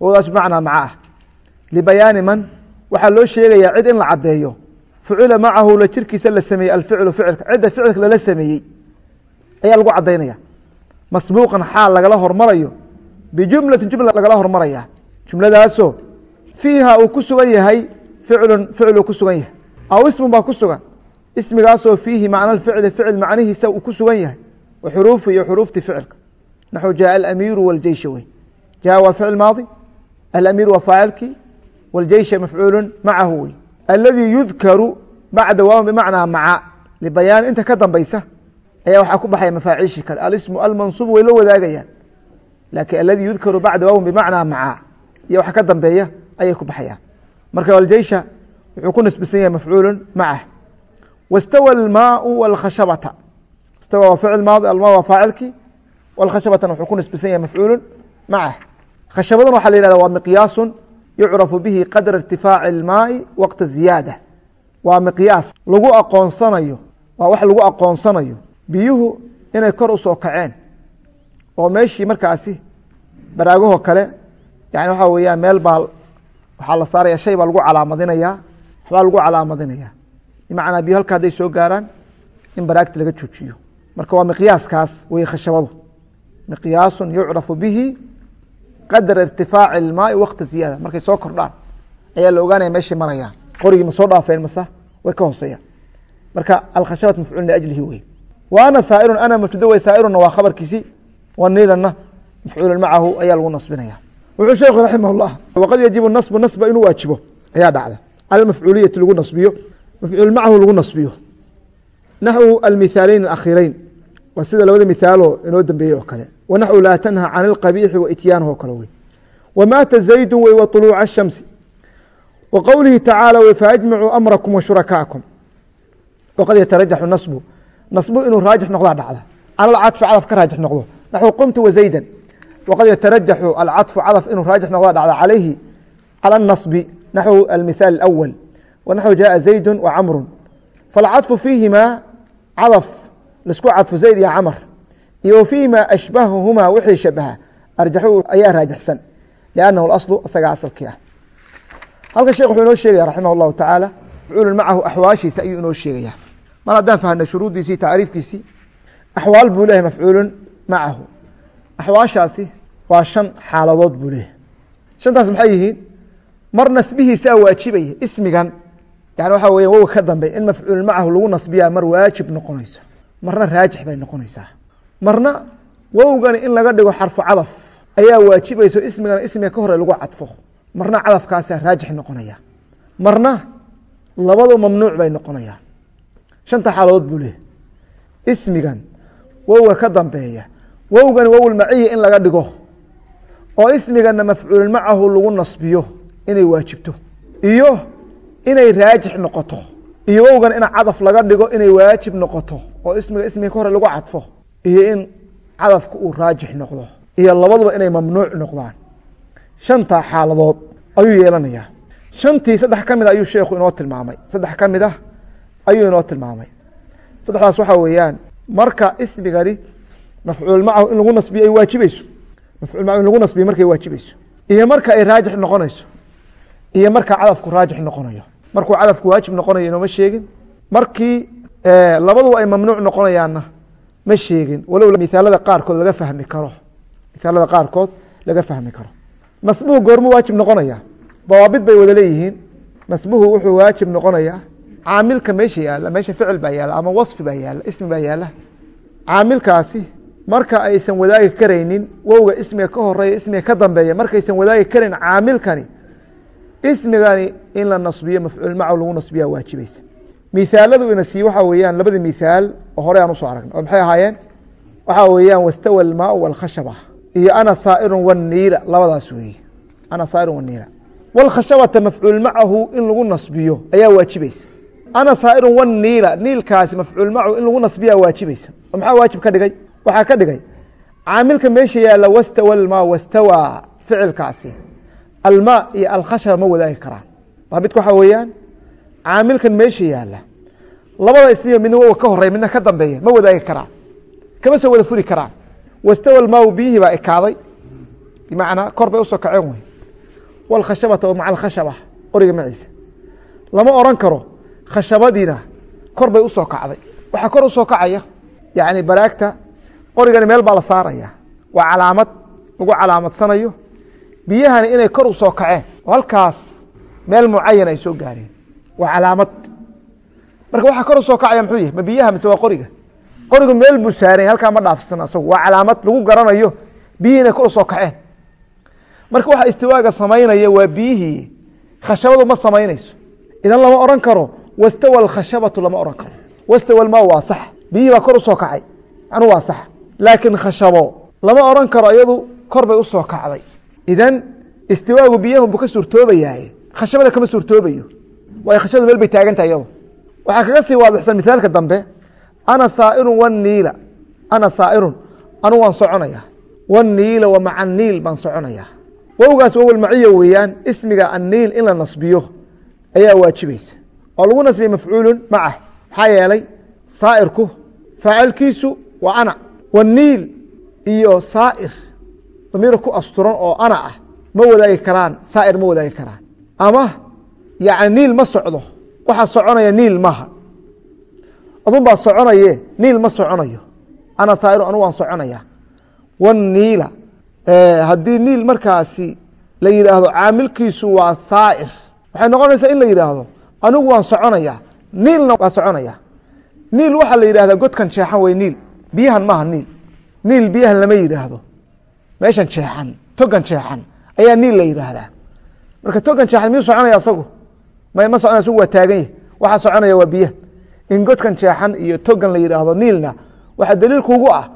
Wowdaas bimacnaa maca ah. Libayaani man waxaa loo sheegayaa cid in la caddeeyo. Fucila macahu la jirkiisa la sameeyey alficlu ficilka. Cidda ficilka lala sameeyey ayaa lagu cadaynaya masbuuqan xaal lagala hormarayo. Bijumlatin jumla lagala hormaraya. Jumladaasoo fiiha uu ku sugan yahay ficlun ficil ku sugan yahay. Aw ismun baa ku sugan ismigaasoo fiihi macna ficli ficil macnihiisa uu ku sugan yahay wa xuruufi iyo xuruufti ficilka. Naxu jaa alamiiru wاljeysha wey. Jaa waa ficil maadi alamiir waa faacilkii wاljeysha mafcuulu macahu wey. Aladii yudkaru bacda waawan bimacnaa maca libayaan inta ka dambaysa ayaa waxaa ku baxaya mafaaciishii kale. Alismu almansuub way la wadaagayaan laakiin aladii yudkaru bacda waawan bimacnaa maca iyo waxa ka dambeeya ayay ku baxayaan. Marka aljeysha wuxuu ku nisbisan yahay mafcuulu macah wastawa almaau wاlkhashabata istawa waa ficil maadi alma waa faacilkii wاlkhashabatana wuxuu ku nisbisan yahay mafcuulu macah khashabaduna waxa la yihahda waa miqyaasu yucrafu bihi qadra irtifaaci اlmaai waqta ziyaada waa miqyaas lagu aqoonsanayo waa wax lagu aqoonsanayo biyuhu inay kor usoo kaceen oo meeshii markaasi baraagahoo kale yani waxaa weeyaan meel baa waxaa la saaraya shay baa lagu calaamadinaya waxbaa lagu calaamadinaya bimacnaa biyo halka hadday soo gaaraan in baraagti laga joojiyo. Marka waa miqyaaskaas wey khashabadu. Miqyaasun yucrafu bihi qadra irtifaaci ilmaai waqta ziyaada. Markay soo kordhaan ayaa la ogaanaya meeshay marayaan qorigii ma soo dhaafeen mase way ka hooseeyaan marka alkhashabat mafcuul liajlihi wey wa ana ana mubtada wey saa'irunna waa khabarkiisi. Waniilanna mafcuulan macahu ayaa lagu nasbinaya wuxuu sheekhu raximah waqad yajibu nasbu nasba inuu waajibo ayaa dhacda. Cala lagu nasbiyo mafcuul macahu lagu nasbiyo naxwu almithaalayn alakhiirayn waa sida labada mithaalo inoo dambeeyey oo kale wa naxwu laa tanha can alqabiixi wa oo kale wey wamaata zaydun wey wa ashamsi wa tacaala wey faajmicuu amrakum wa waqad yatarajaxu nasbu nasbu inuu raajix noqdaa dhacda cala cadaf ka raajix noqdo naxwu qumtu wa zaydan waqad yatarajaxu alcadfu cadaf inuu raajix noqdaa dhacda calayhi cala anasbi naxwu almithaal alawal wanaxwu jaءa zaydu wacamru falcadfu fiihima cadf lisku cadfu zayd iyo camr iyo w fiihima ashbahuhuma wixii shabaha arjaxu ayaa raajixsan liannahu اlaslu isagaa asalkii ah halkan shekh wuxuu inoo sheegaya raximah اllahu tacaala mafcuulu macahu axwaashiisa ayuu inoo sheegaya mar haddaan fahna shuruuddiisii tacriifkiisii axwaal buu lehay mafcuulu macahu axwaashaasi waa shan xaaladood buu leeyahy shantaas maxay yihiin mar nasbihiisaa waajibaya ismigan yani waxaa weya wowa ka dambe in mafcuul macahu lagu nasbiyaa mar waajib noqonayso marna raajix bay noqonaysaa. Marna wowgani in laga dhigo xarfu cadaf ayaa waajibayso ismigana ismiga ka hore lagu cadfo. Marna cadafkaasaa raajix noqonaya. Marna labadu mamnuuc bay noqonayaan shanta xaaladood buu leeyahy ismigan wowga ka dambeeya wowgani wowul maciya in laga dhigo oo ismigana mafcuul macahu lagu nasbiyo inay waajibto. Iyo inay raajix noqoto iyo wowgan in cadaf laga dhigo inay waajib noqoto oo ismiga ismiga ka hore lagu cadfo iyo in cadafka uu raajix noqdo iyo labaduba inay mamnuuc noqdaan. Shantaa xaaladood ayuu yeelanayaa. Shantii saddex ka mid a ayuu sheekhu inoo tilmaamay. Saddex ka mid ah ayuu inoo tilmaamay. Saddexdaas waxaa weeyaan marka ismigani mafcuul in lagu nasbiyo ay waajibayso. Mafcuul in lagu nasbiyo markay waajibayso. Iyo marka ay raajix noqonayso. Iyo marka cadafku raajix noqonayo markuu cadafku waajib noqonayo inooma sheegin? Markii labaduba ay mamnuuc noqonayaanna ma sheegin. Walow mithaalada qaarkood laga fahmi karo. Mithaalada qaarkood laga fahmi karo. Nasbuhu goormu waajib noqonaya dawaabid bay wada leeyihiin. Nasbuhu wuxuu waajib noqonayaa. Caamilka meesha yaalla meesha ficil baa yaalla ama wasfi baa yaalla ismi baa yaalla caamilkaasi marka aysan wadaagi karaynin wowga ismiga ka horreeya ismiga ka dambeeya markaysan wadaagi karayn caamilkani ismigani in la nasbiyo mafcuul macahu lagu nasbiya waajibaysa. Mithaaladu ina siiye waxaa weeyaan labadii mithaal oo hore aan u soo aragna oo maxay ahaayeen? Waxaa weeyaan wastawa almaau walkhashaba. Iyo ana saa'irun waniila labadaas weeye. Ana saa'irun waniila walkhashabata mafcuul macahu in lagu nasbiyo ayaa waajibaysa. Ana saa'irun waniila niilkaasi mafcuul macahu in lagu nasbiyaa waajibaysa. Oo maxaa waajib ka dhigay? Waxaa ka dhigay caamilka meesha yaalla wastawa almaa wastawaa ficilkaasi almaa iyo alkhashaba ma wadaagi karaan. Daabidka waxaa weeyaan caamilkan meesha yaalla labada ismiya midna wowa ka horeya midna ka dambeeya ma wadaagi karaan. Kama soo wada furi karaan. Wastawa almaau biyihii baa ekaaday. Bimacnaa kor bay u soo kaceen wey walkhashabata maca alkhashaba qoriga maciisa lama oran karo khashabadiina kor bay u soo kacday. Waxaa kor u soo kacaya yani baraagta qorigani meel baa la saaraya waa calaamad lagu calaamadsanayo biyahani inay kor u soo kaceen oo halkaas meel mucayan ay soo gaareen. Waa calaamad. Marka waxaa kor u soo kacaya muxuu yahy ma biyaha mise waa qoriga? Qorigu meel buu saaranya halkaa ma dhaafsan asagu. Waa calaamad lagu garanayo biyihii inay kor u soo kaceen. Marka waxa istiwaaga samaynaya waa biyihii khashabadu ma samaynayso. Idan lama oran karo wastawa alkhashabatu lama oran karo. Wastawa almaa waa sax. Biyihii baa kor u soo kacay. Macnuu waa sax. Laakiin khashabo lama oran karo iyadu kor bay u soo kacday idan istiwaagu biyahun buu ka suurtoobayahay. Khashabada kama suurtoobayo. Waayo khashadu meel bay taagantahay iyado waxaa kaga sii waadixsan mithaalka dambe. Ana saa'irun waniila ana saa'irun. Anu waan soconaya. Waniila wa maca niil baan soconaya. Wowgaas wowal maciya weeyaan ismiga anniil in la nasbiyo ayaa waajibaysa. Oo lagu nasbiya mafcuulun macah maxaa yeelay saa'irku faacilkiisu waa ana. Waniil iyo saa'ir damiir ku asturan oo ana ah ma wadaagi karaan saa'ir ma wadaagi karaan. Ama yani niil ma socdo waxaa soconaya niil maaha. Adun baa soconaye niil ma soconayo. Ana saairu anu waan soconaya. Waniila haddii niil markaasi la yidhaahdo caamilkiisu waa saa'ir. Waxay noqonaysaa in la yidhaahdo anigu waan soconaya niilna waa soconaya. Niil waxaa la yidhahdaa godkan jeexan wey niil biyahan maaha niil. Niil biyahan lama yidhaahdo meeshan jeexan togan jeexan ayaa niil la yidhaahdaa marka togan jeexan miyuu soconaya asagu? May ma soconaya asagu waa taagan yahy waxaa soconaya waa biyaha in godkan jeexan iyo togan la yidhaahdo niilna waxaa daliil kuugu ah.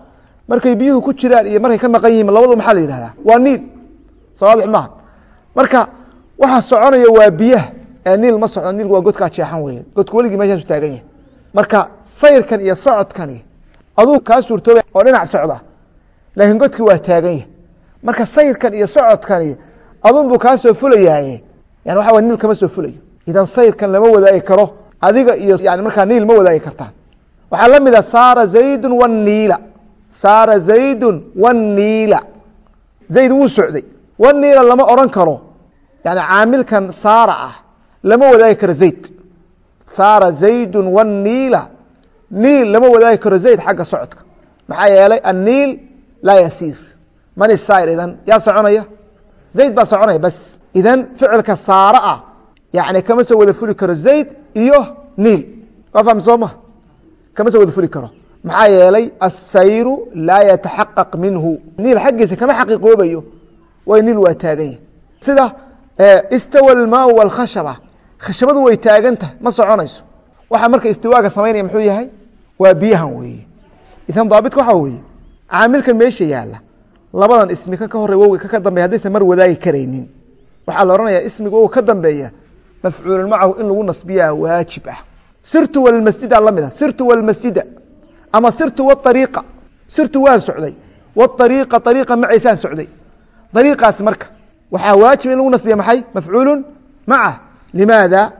Markay biyuhu ku jiraan iyo markay ka maqan yihiin labadu maxaa la yidhahdaa waa niil. Sawaadix maaha marka waxa soconaya waa biyaha. Ee niil ma socdo niilku waa godkaa jeexan weye godku weligii meeshaasu taagan yahay. Marka sayrkan iyo socodkani aduu kaa suurtooba oo dhinac socda laakiin godkii waa taagan yahay. Marka sayrkan iyo socodkani adunbuu kaa soo fulayaaye yani waxa niil kama soo fulayo. Idan sayrkan lama wadaagi karo adiga iyo yani markaa niil ma wadaagi kartaan. Waxaa la mida saara zaydun waniila saara zaydun waniila zayd wuu socday. Waniila lama oran karo. Yani caamilkan saara ah lama wadaagi karo zayd. Saara zaydun waniila niil lama wadaagi karo zayd xagga socodka. Maxaa yeelay anniil laa yasiir man isair idan yaa soconaya zayd baa soconaya bas idan ficilka saara ah yani kama soo wada fuli karo zayd iyo niil waa fahmi soo ma kama soo wada fuli karo maxaa yeelay asayru laa yataxaqaq minhu niil xaggiisa kama xaqiiqoobayo way niil waa taaganya sida istawa almaau walkhashaba khashabadu way taagantah ma soconayso waxa marka istiwaaga samaynaya muxuu yahay waa biyahan weeye idan daabidka waxaa weeye caamilkan meesha yaalla labadan ismi kan ka horey wowga ka ka dambeya haddaysan mar wadaagi karaynin. Waxaa la ohanaya ismiga wow ka dambeeya mafcuulun macahu in lagu nasbiyaa waajib ah. Sirtu walmasjida la mid a sirtu walmasjida ama sirtu wariiqa sirtu waan socday wariiqa ariiqa macaysaan socday. Ariiqaas marka waxaa waajib in lagu nasbiya maxay? Mafcuulu macah limaada?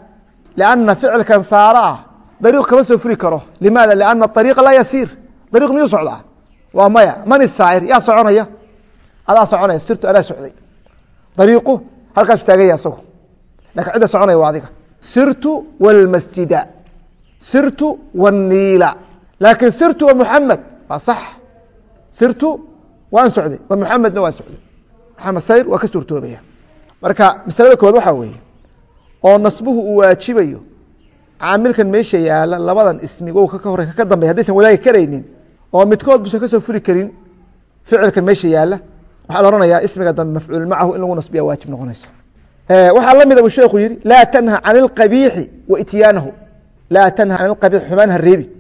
Lianna ficilkan saara ah. Dariiq kama soo furi karo. Limaada? Lianna ariiqa laa yasiir. Dariiq miyuu socdaa waa maya man isaacir yaa soconaya? Adaa soconaya sirtu adaa socday. Dariiqu halkaasu taaganya asagu. Lakin cidda soconaya waa adiga. Sirtu wاlmasjida sirtu wاniila laakiin sirtu wa muxamed waa sax. Sirtu waan socday wa muxamedna waan socday. Maxamed sayr waa ka suurtoobaya marka masalada kood waxaa weeye. Oo nasbuhu uu waajibayo caamilkan meesha yaalla labadan ismi wowka ka hore ka dambeya haddaysan wadaagi karaynin oo midkood buusan ka soo furi karin ficilkan meesha yaalla waxaa la ohanaya ismiga dambe mafcuul macahu in lagu nasbiya waajib noqonaysa. Waxaa la mida ah buu sheekhu yihi laa tanha can اlqabiixi wa ityaanahu laa tanha can qabiixi xumaan ha reebi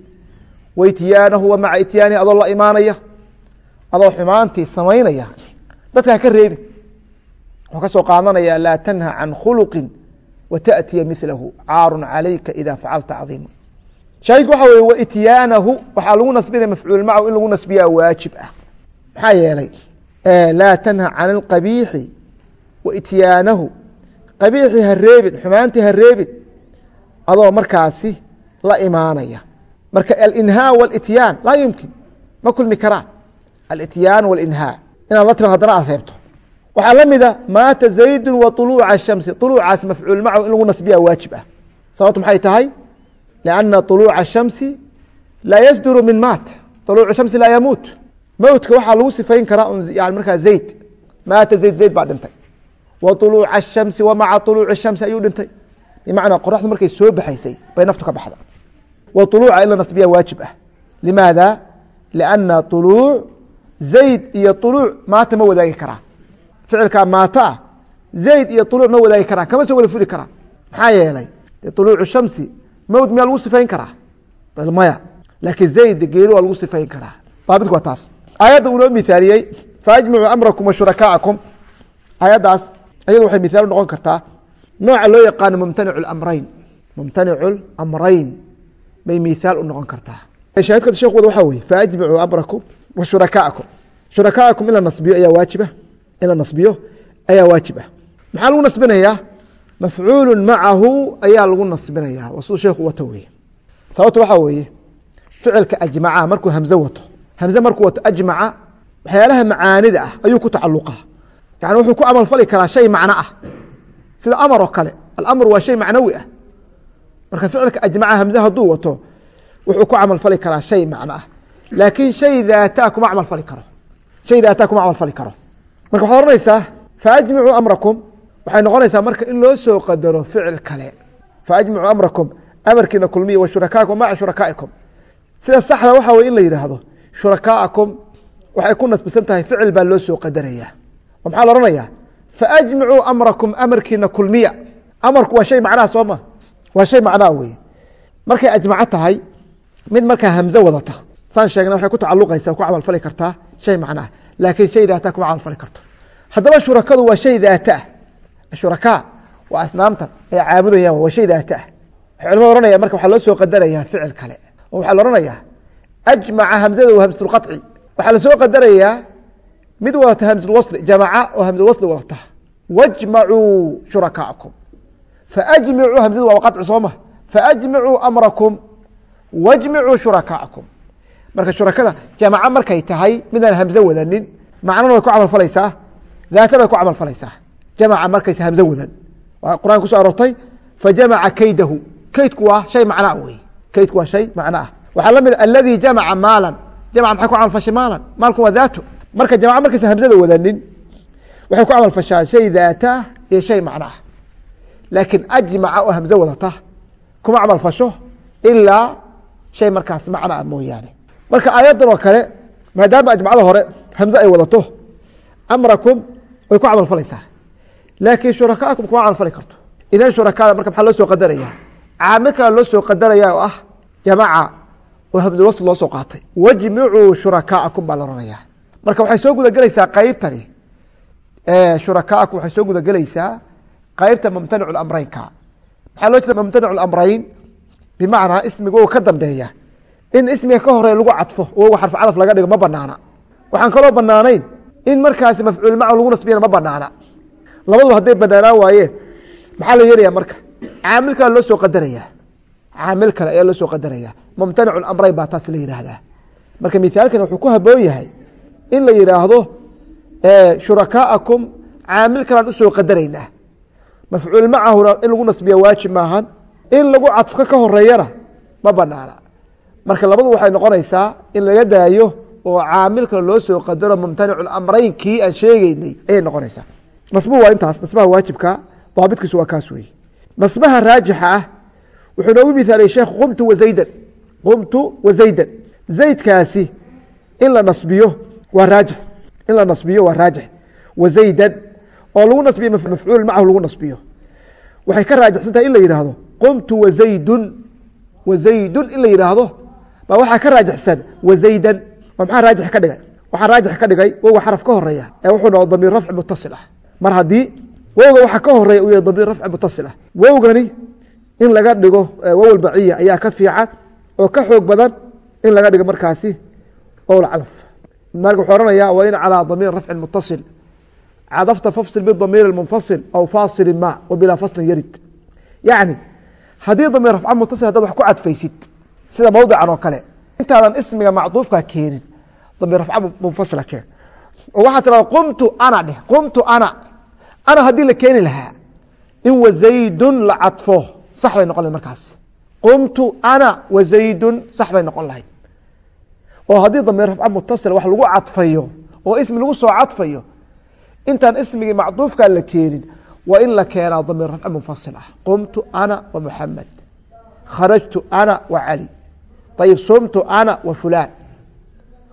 wa ityaanahu wa maca ityaanihi adoo la imaanaya adoo xumaantii samaynaya. Dadka ha ka reebi wuxuu ka soo qaadanaya laa tanha can khuluqi wa taأtiya milahu caaru calayka ida facalta cadiima shaahidku waxa weye waityaanahu waxaa lagu nasbinaya mafcuul macahu in lagu nasbiyaa waajib ah maxaa yeelay laa tanha can اlqabiixi wa ityaanahu qabiixii ha reebin xumaantii ha reebin adoo markaasi la imaanaya marka alinhaa wاlityaan laa yumkin ma kulmi karaan alityaan wاlinhaa inaad la timaad haddana aad reebto waxaa la mida maata zaydu wa طuluuca الshamsi طuluucaas mafcuul macahu in lagu nasbiya waajib ah sababtu maxay tahay لأنa طلوuع الشhamsi laa ysdr min maat طلوuع الشhamsi laa yamuut mowtka waxaa lagu sifayn karaa n markaa zayd maata zayd zayd baa dhintay wa طuluuca الشhamsi wa maca طuluuci الشhamsi ayuu dhintay bimacnaa qoraxdu markay soo baxaysay bay naftu ka baxda wa طuluuca in la nasbiya waajib ah limaada لأنa طuluuc zayd iyo طuluuc maata ma wadaagi karaan ficilkaa maata ah zayd iyo طuluuc ma wadaagi karaan kama soo wada fuli karaan maxaa yeelay de طuluuc الشhamsi mowd miyaa lagu sifayn karaa? Maya. Laakiin zayd geeri waa lagu sifayn karaa. Daabitku waa taas. Aayadda uu noo mithaaliyey faajmicuu amrakum wa shurakaakum. Aayaddaas ayadu waxay mithaal u noqon kartaa nooca loo yaqaano mumtanicu اlamrayn mumtanicu amrayn bay mihaal u noqon kartaa. Shaahidkota shekh wada waxaa weye faajmicuu amrakum wa shurakaakum. Shurakaakum in la nasbiyo ayaa waajiba. In la nasbiyo ayaa waajib ah maxaa lagu nasbinayaa mafcuulu macahu ayaa lagu nasbinaya waa siduu sheekhu wata weye sababta waxaa weeye ficilka ajmaca markuu hamze wato hamze markuu wato ajmaca waxyaalaha macaanida ah ayuu ku tacaluqa yani wuxuu ku camalfali karaa shay macno ah sida amar oo kale alamr waa shay macnawi ah marka ficilka ajmaca hamze hadduu wato wuxuu ku camalfali karaa shay macno ah laakiin shay daataa kuma camalfali karo shay daataa kuma camalfali karo marka waxaad ohanaysaa faajmicuu amrakum waxay noqonaysaa marka in loo soo qadaro ficil kale. Faajmicuu amrakum amarkiina kulmiya wa shurakaakum maca shurakaa'ikum. Sida saxda waxa weye in la yidhaahdo shurakaakum waxay ku nasbisan tahay ficil baa loo soo qadaraya. Oo maxaa la ohanayaa faajmicuu amrakum amarkiina kulmiya. Amarku waa shay macnaha soo waa shay macnaha weye markay ajmaco tahay mid markaa hamze wadata. Saan sheegna waxay ku tacaluqaysa ku camalfali kartaa shay macnaah laakiin shay daata kuma camalfali karto. Haddaba shurakadu waa shay daata. ah shurakaa waa asnaamtan ay caabudayaan waa shay daata ah waxay marka waxaa loo soo qadarayaa ficil kale oo waxaa la ohanayaa ajmaca hamzada wa hamsulqaطci waxaa la soo qadarayaa mid wadata hamsulwasli jamaca oo hamsulwasli wadata wajmacuu shurakaakum faajmicuu hamzadu waa qaطci soo faajmicuu amrakum wajmicuu shurakaakum marka shurakada jamaca markay tahay midaan hamze wadanin macnana way ku camalfalaysaa daatana way ku camalfalaysaa jamaca markaysa hamze wadan. Waa quraan kuso aroortay fajamaca kaydahu. Kaydku waa shay macnaa wey kaydku waa shay macno ah. Waxaa la mid aladii jamaca maalan. Jamaca maxay ku camalfashay maalan? Maalku waa daato marka jamaca markaysa hamzada wadanin waxay ku camalfashaa shay daata iyo shay macno ah. Laakiin ajmaca oo hamze wadata kuma camalfasho ilaa shay markaas macno ah mooyaane. Marka aayaddan oo kale maadaama ajmacada hore hamze laakiin shurakaakum kuma camalfali karto. Idan shurakada marka maxaa loo soo qadaraya caamil kale loo soo qadaraya oo ah jamaca oo hamsulwasl loo soo qaatay. Wajmicuu shurakaakum baa la ohanaya marka waxay soo gudagelaysaa qeybtani shurakaakum waxay soo gudagelaysaa qeybta mumtanicu amreynka maxaa loo jeeda mumtanicu amreyn bimacnaa ismiga ka dambeeya. In ismiga ka horeya lagu cadfo oga xarf cadaf laga dhigo ma banaana waxaan kaloo banaanayn in markaasi mafcuul lagu nasbiyana ma banaana labaduba hadday banaanaan waayeen maxaa la yeelaya marka? Caamil kale loo soo qadaraya caamil kale ayaa loo soo qadaraya mumtanicu amreyn baa taas la yidhaahdaa marka mithaalkan wuxuu ku haboon yahay in la yidhaahdo shurakaakum caamil kalaan u soo qadaraynaa. Mafcuul macahuna in lagu nasbiya waajib maahan in lagu cadfka ka horeeyana ma banaana marka labadu waxay noqonaysaa in laga daayo oo caamil kale loo soo qadaro mumtanicu amreyn kii aan sheegeynay ayay noqonaysaa nasbuhu waa intaas nasbaha waajibka daabitkiisu waa kaas wey nasbaha raajixa ah wuxuu noogu mithaaliyey sheekh qumtu wazaydan qumtu wazaydan zaydkaasi in la nasbiyo waa raajix in la nasbiyo waa raajix. Wazaydan oo lagu nasbiyo mafcuul macahu lagu nasbiyo. Waxay ka raajixsan tahay in la yidhaahdo qumtu wazaydun wazaydun in la yidhaahdo baa waxaa ka raajixsan wazaydan oo maxaa raajix ka dhigay? Waxaa raajix ka dhigay wowga xaraf ka horreeya ee wuxuu noqo damiir rafci mutasil ah mar haddii wowga waxa ka horreeya uu yahay damiir rafci mutasil ah. Wowgani in laga dhigo wowal baciya ayaa ka fiican oo ka xoog badan in laga dhigo markaasi owl cadaf marka wuxuu ohanaya wa in calىa damiir rafci mutasil. Cadafta fafsil bidamiir munfasil aw faasili ma wa bilaa faslin yarid. Yacni haddii damiir rafca mutasil hadaad wax ku cadfaysid sida mawdican oo kale intaadan ismiga macduufka keenin damiir rafca munfasila keen. Oo waxaa tirada qumtu ana dheh qumtu ana ana haddii la keeni lahaa in wazaydun la cadfo sax bay noqon lahayd markaas. Qumtu ana wazaydun sax bay noqon lahayd. Oo haddii damiir rafca mutasil wax lagu cadfayo oo ismi lagu soo cadfayo intaan ismigii macduufkaa la keenin waa in la keenaa damiir rafca munfasil ah. Qumtu ana wa muxamed kharajtu ana wa cali ayib sumtu ana wa fulaan.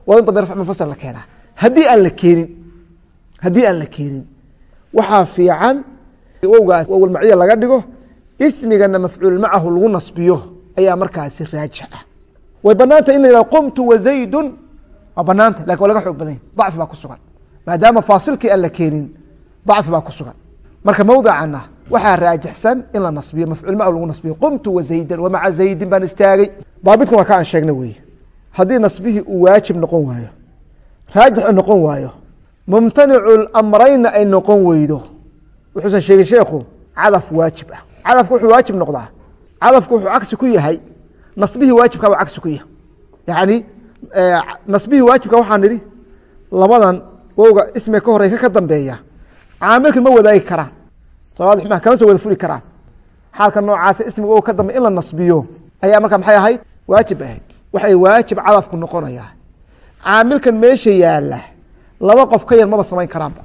Waa in damir rafc munfasil la keenaa. Haddii aan la keenin haddii aan la keenin waxaa fiican wowgaas wowal maciya laga dhigo ismigana mafcuul lagu nasbiyo ayaa markaasi raajix ah. Way banaanta in la yihahdo qumtu wazaydun waa banaanta laakiin waa laga xoog badanya. Dacfi baa ku sugan. Maadaama faasilkii aan la keenin dacfi baa ku sugan. Marka mawdicana waxaa raajixsan in la nasbiyo mafcuul lagu nasbiyo. Qumtu wazaydan wamaca zaydin baan istaagay. Daabitkan waa ka aan sheegna weeye. Haddii nasbihii uu waajib noqon waayo raajix noqon waayo mumtanicu amrayna ay noqon weydo. Wuxuusan sheegay sheekhu cadaf waajib ah. Cadafku wuxuu waajib noqdaa. Cadafku wuxuu cagsi ku yahay. Nasbihii waajibka buu cagsi ku yahay. Yacni nasbihii waajibka waxaan nidhi labadan wowga ismiga ka horey ka dambeeya caamilkan ma wadaagi karaan. Sawaadix ma kama soo wada furi karaan. Xaalka noocaasa ismiga wow ka dambe in la nasbiyo ayaa marka maxay ahayd? Waajib ahayd. Waxay waajib cadafku noqonayaa. Caamilkan meesha yaalla laba qof ka yar maba samayn karaanba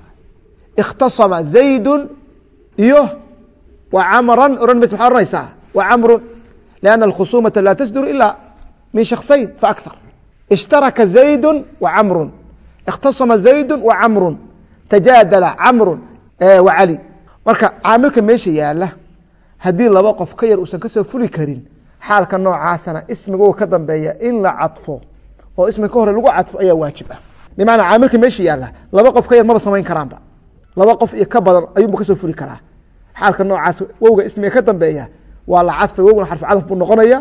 ikhtasama zaydun iyo wa camran ohan mayse maxaa ohanaysaa wa camrun. Lianna alkhusumata laa tasduru ila min shaksayn faakthar ishtaraka zaydu wa camrun. Ikhtasama zaydu wa camrun. Tajaadala camrun wa cali marka caamilka meesha yaalla haddii laba qof ka yar uusan ka soo fuli karin xaalka noocaasana ismiga ka dambeeya in la cadfo oo ismiga ka hore lagu cadfo ayaa waajib ah bimacnaa caamilka meesha yaalla laba qof ka yar maba samayn karaanba. Laba qof iyo ka badan ayuunbu ka soo fuli karaa. Xaalka noocaas wowga ismiga ka dambeeya waa la cadfay wowguna xarfu cadaf buu noqonaya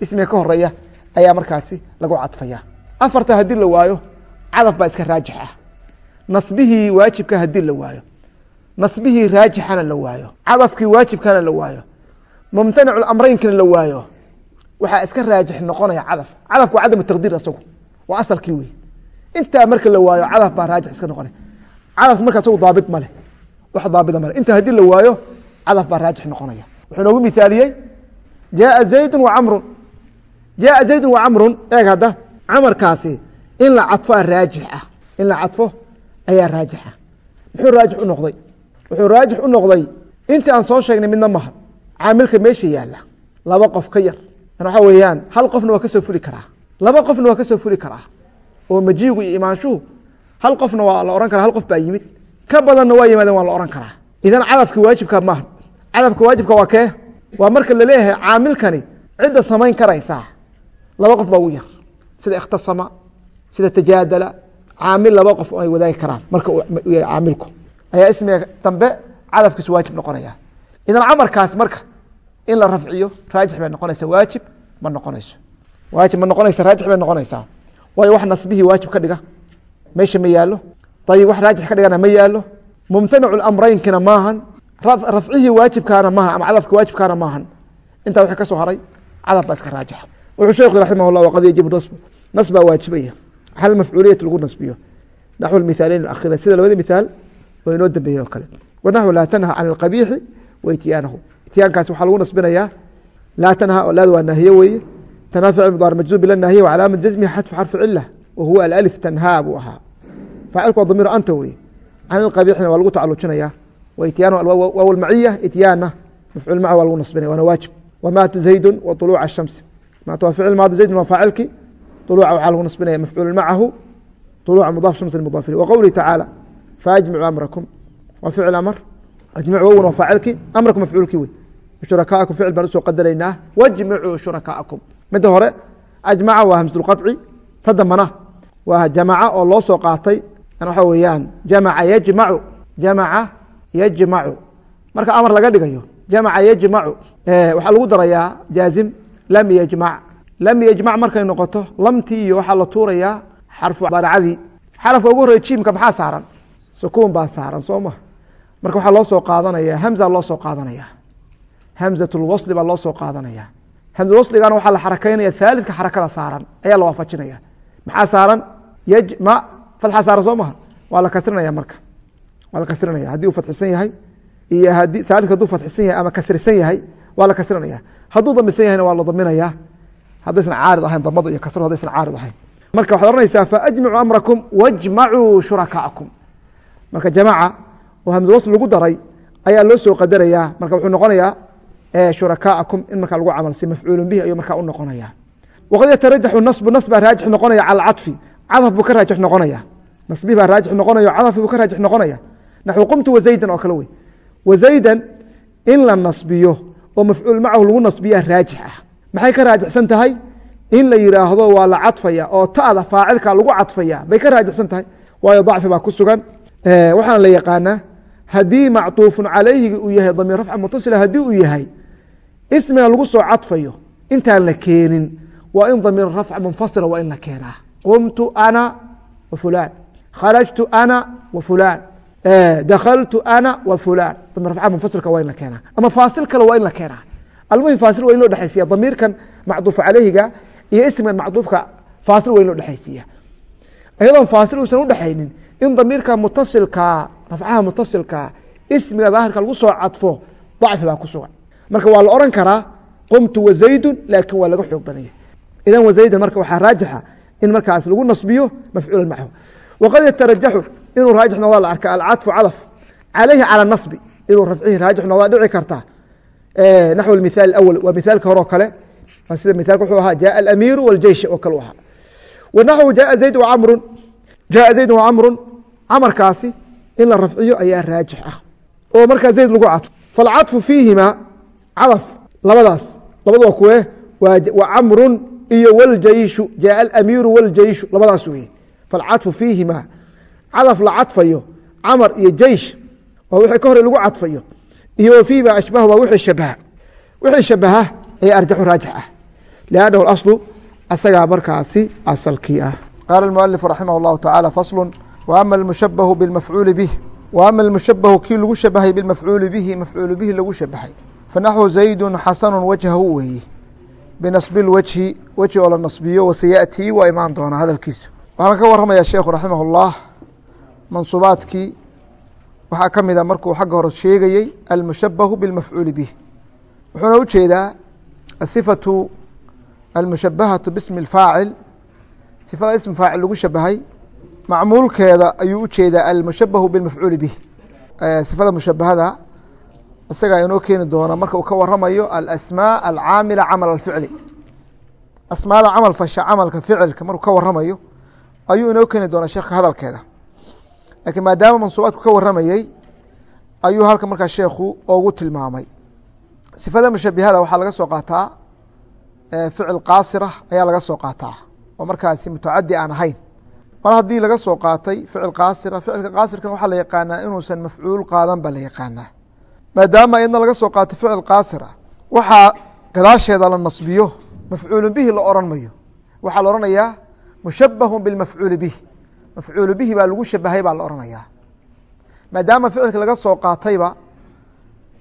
ismiga ka horreeya ayaa markaasi lagu cadfaya. Afarta haddii la waayo cadaf baa iska raajix ah. Nasbihii waajibka haddii la waayo nasbihii raajixana la waayo cadafkii waajibkana la waayo amreynkana la waayo waxaa iska raajix noqonaya cadaf. Cadafku waa cadam taqdiir asagu waa asalkii wey intaa marka la waayo cadaf baa raajix iska noqonaya cadafku marka asagu daabit male wax daabita male inta haddii la waayo cadaf baa raajix noqonaya. Wuxuu noogu mithaaliyey jaaa zaydu wa camrun. Jaaa zaydu wa camrun. Eeg hadda camarkaasi in la cadfoa raajix ah. In la cadfo ayaa raajix ah. Muxuu raajix u noqday? Wuxuu raajix u noqday intii aan soo sheegnay midna maha caamilka meesha yaalla laba qof ka yar. Waxa weeyaan hal qofna waa ka soo fuli karaa. Laba qofna waa ka soo fuli karaa oo majiigu iyo imaanshuhu hal qofna waa la ohan karaa hal qof baa yimid. Ka badanna waa yimaadeen waa la ohan karaa. Idan cadafka waajibka maaha cadafka waajibka waa kee? Waa marka la leeyahay caamilkani cidda samayn karaysaa. Laba qof baa ugu yar. Sida ikhtasama sida tajaadala caamil laba qof ay wadaagi karaan marka caamilku. Ayaa ismiga dambe cadafkiisu waajib noqonaya idan camarkaas marka in la rafciyo raajix bay noqonaysa waajib ma noqonayso. Waajib ma noqonaysa raajix bay noqonaysaa waayo wax nasbihii waajib ka dhiga meesha ma yaalo ayib wax raajix ka dhigana ma yaalo mumtanicu amreynkina maahan rafcihii waajibkaana maaha ama cadafka waajibkaana maahan intaa wixii ka soo haray cadaf baa iska raajixa wuxuu sheekhu raximah llah waqad yajibu nasbu nas baa waajibaya hal mafcuuliyat lagu nasbiyo naxو mithaaleyn akhira sida labada mithaal oo inoo dambeeyey oo kale wanaxو laa tanha can اlqabiixi wa ityaanahu ityaankaasi waxaa lagu nasbinayaa laa tanha oo laada waa naahiye weeye tanha ficil mudaar majzuum bila naahiye wacalaama jazmihi xadfu xarfi cila wa huwa alأlif tanhaa buu ahaa faacilku waa damiir anta weye can اlqabiixina waa lagu tacalujinaya wa ityaanahu waaw lmaciya ityaana mafcuul maca waa lagu nasbinaya waana waajib wamaata zaydu wa طuluuca الshamsi maata waa ficil maadi zaydun waa faacilki طuluuca waxaa lagu nasbinaya mafcuul macahu طلوع مضاف شمس المضاف إليه وقوله تعالى فأجمعوا أمركم وفعل أمر أجمعوا وون وفاعلك أمركم مفعولك وي شركاءكم فعل بان سو قدريناه واجمعوا شركاءكم midda hore ajmaca waa hamsulqaci ta dambana waa jamaca oo loo soo qaatay. Waxa weyaan jamaca yajmacu. Jamaca yajmacu. Marka amar laga dhigayo jamaca yajmacu waxaa lagu darayaa jaazim lam yajmac. Lam yajmac markay noqoto lamtii iyo waxaa la tuurayaa xarfu daracadii xarafka ugu horey jiimka maxaa saaran? Sukuun baa saaran soo ma. Marka waxaa loo soo qaadanaya hamza loosoo qaadanaya hamzat lwasli baa loo soo qaadanaya hamzawasligana waxaa la xarakaynaya haalidka xarakada saaran ayaa la waafajinaya maxaa saaran? Yajma fatxa saaran soo maha? Waa la kasrinaya marka. Waa la kasrinaya haddii uu fatxisan yahay iyo hadi haalidka hadduu fatxisan yahay ama kasrisan yahay waa la kasrinaya hadduu damisan yahayna waa la daminaya haddaysan caarid ahayn damadu iyo kasro haddaysan caarid ahayn. Marka waxaad ohanaysaa faajmicuu amrakum wajmacuu shurakaakum. Marka jamaca oo hamze wasl lagu daray ayaa loo soo qadarayaa. Marka wuxuu noqonayaa shurakaakum in marka lagu camalsiyo mafcuulu bihi ayuu markaa u noqonaya waqad yatarajaxu nasbu nas baa raajix noqonaya cala cadfi cadaf buu ka raajix noqonaya nasbi baa raajix noqonaya cadaf buu ka raajix noqonaya naxwu qumtu wazaydan oo kale wey. Wazaydan in la nasbiyo oo mafcuul macahu lagu nasbiya raajix ah. Maxay ka raajixsan tahay? In la yiraahdo waa la cadfaya oo ta'da faacilka lagu cadfaya bay ka raajixsan tahay? Waayo dacfi baa ku sugan. Waxaana la yaqaanaa haddii macطuufu calayhiga uu yahay damiir rafca mutasila haddii uu yahay ismiga lagu soo cadfayo intaan la keenin. Waa in damiir rafca munfasila waa in la keenaa. Qumtu ana wa fulan kharajtu ana wa fulan dakaltu ana wa fulan damiir rafca munfasilka waa in la keenaa. Ama faasil kale waa in la keenaa. Almuhim faasil waa in loo dhexaysiya damiirkan macduufa calayhiga iyo ismigan macduufka faasil waa in loo dhexaysiiya iyadoon faasil uusan udhexaynin in damiirka mutasilkaa rafcaha mutasilkaa ismiga daahirka lagu soo cadfo dacfi baa ku sugan marka waa la oran karaa qumtu wazaydu laakin waa laga xoog badanya. Idan wazaydan marka waxaa raajixa in markaas lagu nasbiyo mafcuula machu waqad yatarajaxu inuu raajix noqda la arka alcadfu cadaf calayhi cala nasbi inuu rafcihii raajix noqdaa dhici karta naxw mihaal awal waa mihaalka horoo kale. Sida mialka wuxuu ahaa jaءa alamiiru waljeysh oo kale u ahaa. Wanaxwu jaa zayd wacamru jaءa zaydun wacamrun camarkaasi in la rafciyo ayaa raajix ah. Oo markaa zayd lagu cadfo falcadfu fiihima cadaf labadaas labadu waa kuwe wa camru iyo wاljeishu jaءa الأmiiru wاljeishu labadaas weye falcadfu fiihima cadaf la cadfayo camar iyo jeish waa wixii ka hore lagu cadfayo iyo fi ma ashbah waa wixii shabaha wixii shabaha ayaa arjaxu raajix ah liannahu aslu asagaa markaasi asalkii ah qaala اmualifu raximah اllahu taعala faslu wa ama almushabahu biاlmafcuuli bih wa ama almushabahu kii lagu shabahay bilmafcuuli bihi mafcuulu bihi lagu shabahay fanaxwu zaydu xasanu wajhahu weeye binasbi اlwajhi wejhi oo la nasbiyo wasayaأtii waa imaan doonaa hadalkiisa waxaan ka waramaya sheekhu raximah اllah mansuubaadkii waxaa ka mida markuu xagga hore sheegayey almushabahu biاlmafcuuli bih wuxuuna u jeedaa asifatu almushabahatu bismi اfaacil sifada ism faacil lagu shabahay macmuulkeeda ayuu u jeedaa almushabahu biاlmafcuuli bih sifada mushabahada isagaa inoo keeni doona marka uu ka waramayo alasmaaء alcaamila camal اficli asmaada camal fasha camalka ficilka markuu ka waramayo ayuu inoo keeni doonaa sheekha hadalkeeda. Lakiin maadaama mansuubaadku ka waramayey ayuu halka markaa sheekhu ogu tilmaamay. Sifada mushabihada waxaa laga soo qaataa ficil qaasira ayaa laga soo qaataa oo markaasi mutacadi aan ahayn. Mar haddii laga soo qaatay ficil qaasira ficilka qaasirkan waxaa la yaqaanaa inuusan mafcuul qaadan baa la yaqaanaa maadaama iyadna laga soo qaatay ficil qaasira waxaa gadaasheeda la nasbiyo mafcuulu bihi la oran mayo. Waxaa la oranayaa mushabahu bilmafcuuli bih mafcuulu bihi baa lagu shabahay baa la oranayaa. Maadaama ficilka laga soo qaatayba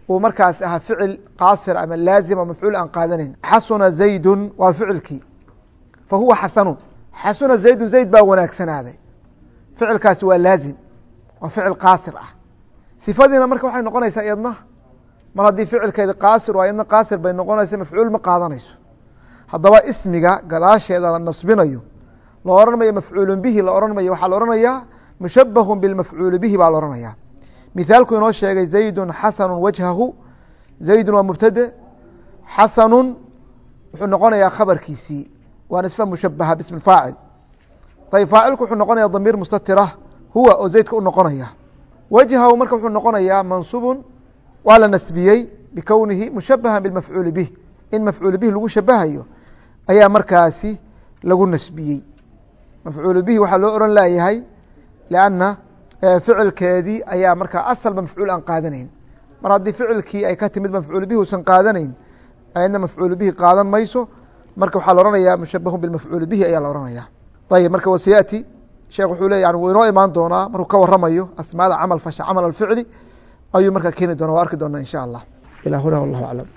uu markaas ahaa ficil qaasir ama laazima mafcuul aan qaadanayn xasuna zaydun waa ficilkii. Fa huwa xasanun. Xasuna zaydun zayd baa wanaagsanaaday ficilkaasi waa laazim. Waa ficil qaasir ah sifadiina marka waxay noqonaysaa iyadna. Mar haddii ficilkeedi qaasir waa iyadna qaasir bay noqonaysa mafcuul ma qaadanayso. Haddaba ismiga gadaasheeda la nasbinayo la oran mayo mafcuulu bihi la oran mayo waxaa la oranayaa mushabahu bilmafcuuli bihi baa la oranaya mithaalku inoo sheegay zaydu xasanu wajhahu zaydun waa mubtade xasanu wuxuu noqonayaa khabarkiisii waa nisfa mushabaha bismi faacil ayb faacilku wuxuu noqonaya damiir mustatira huwa oo zaydka u noqonaya wajhahu marka wuxuu noqonayaa mansubun waa la nasbiyey bikownihi mushabaha bilmafcuuli bih. In mafcuul bih lagu shabahayo ayaa markaasi lagu nasbiyey. Mafcuul bihi waxaa loo oran layahay lanna ficilkeedii ayaa markaa asalba mafcuul aan qaadanayn. Mar haddii ficilkii ay ka timid mafcuul bihi usan qaadanayn ayadna mafcuul bihi qaadan mayso. Marka waxaa la oranaya mushabahu bilmafcuul bihi ayaa la oranaya ayb marka wasayati sheekh wuxuu le yani wuu inoo imaan doonaa markuu ka waramayo asmaada camal fasha camal alficli ayuu markaa keeni doona waa arki doonaa in sha allah. Ilى huna wallah aclam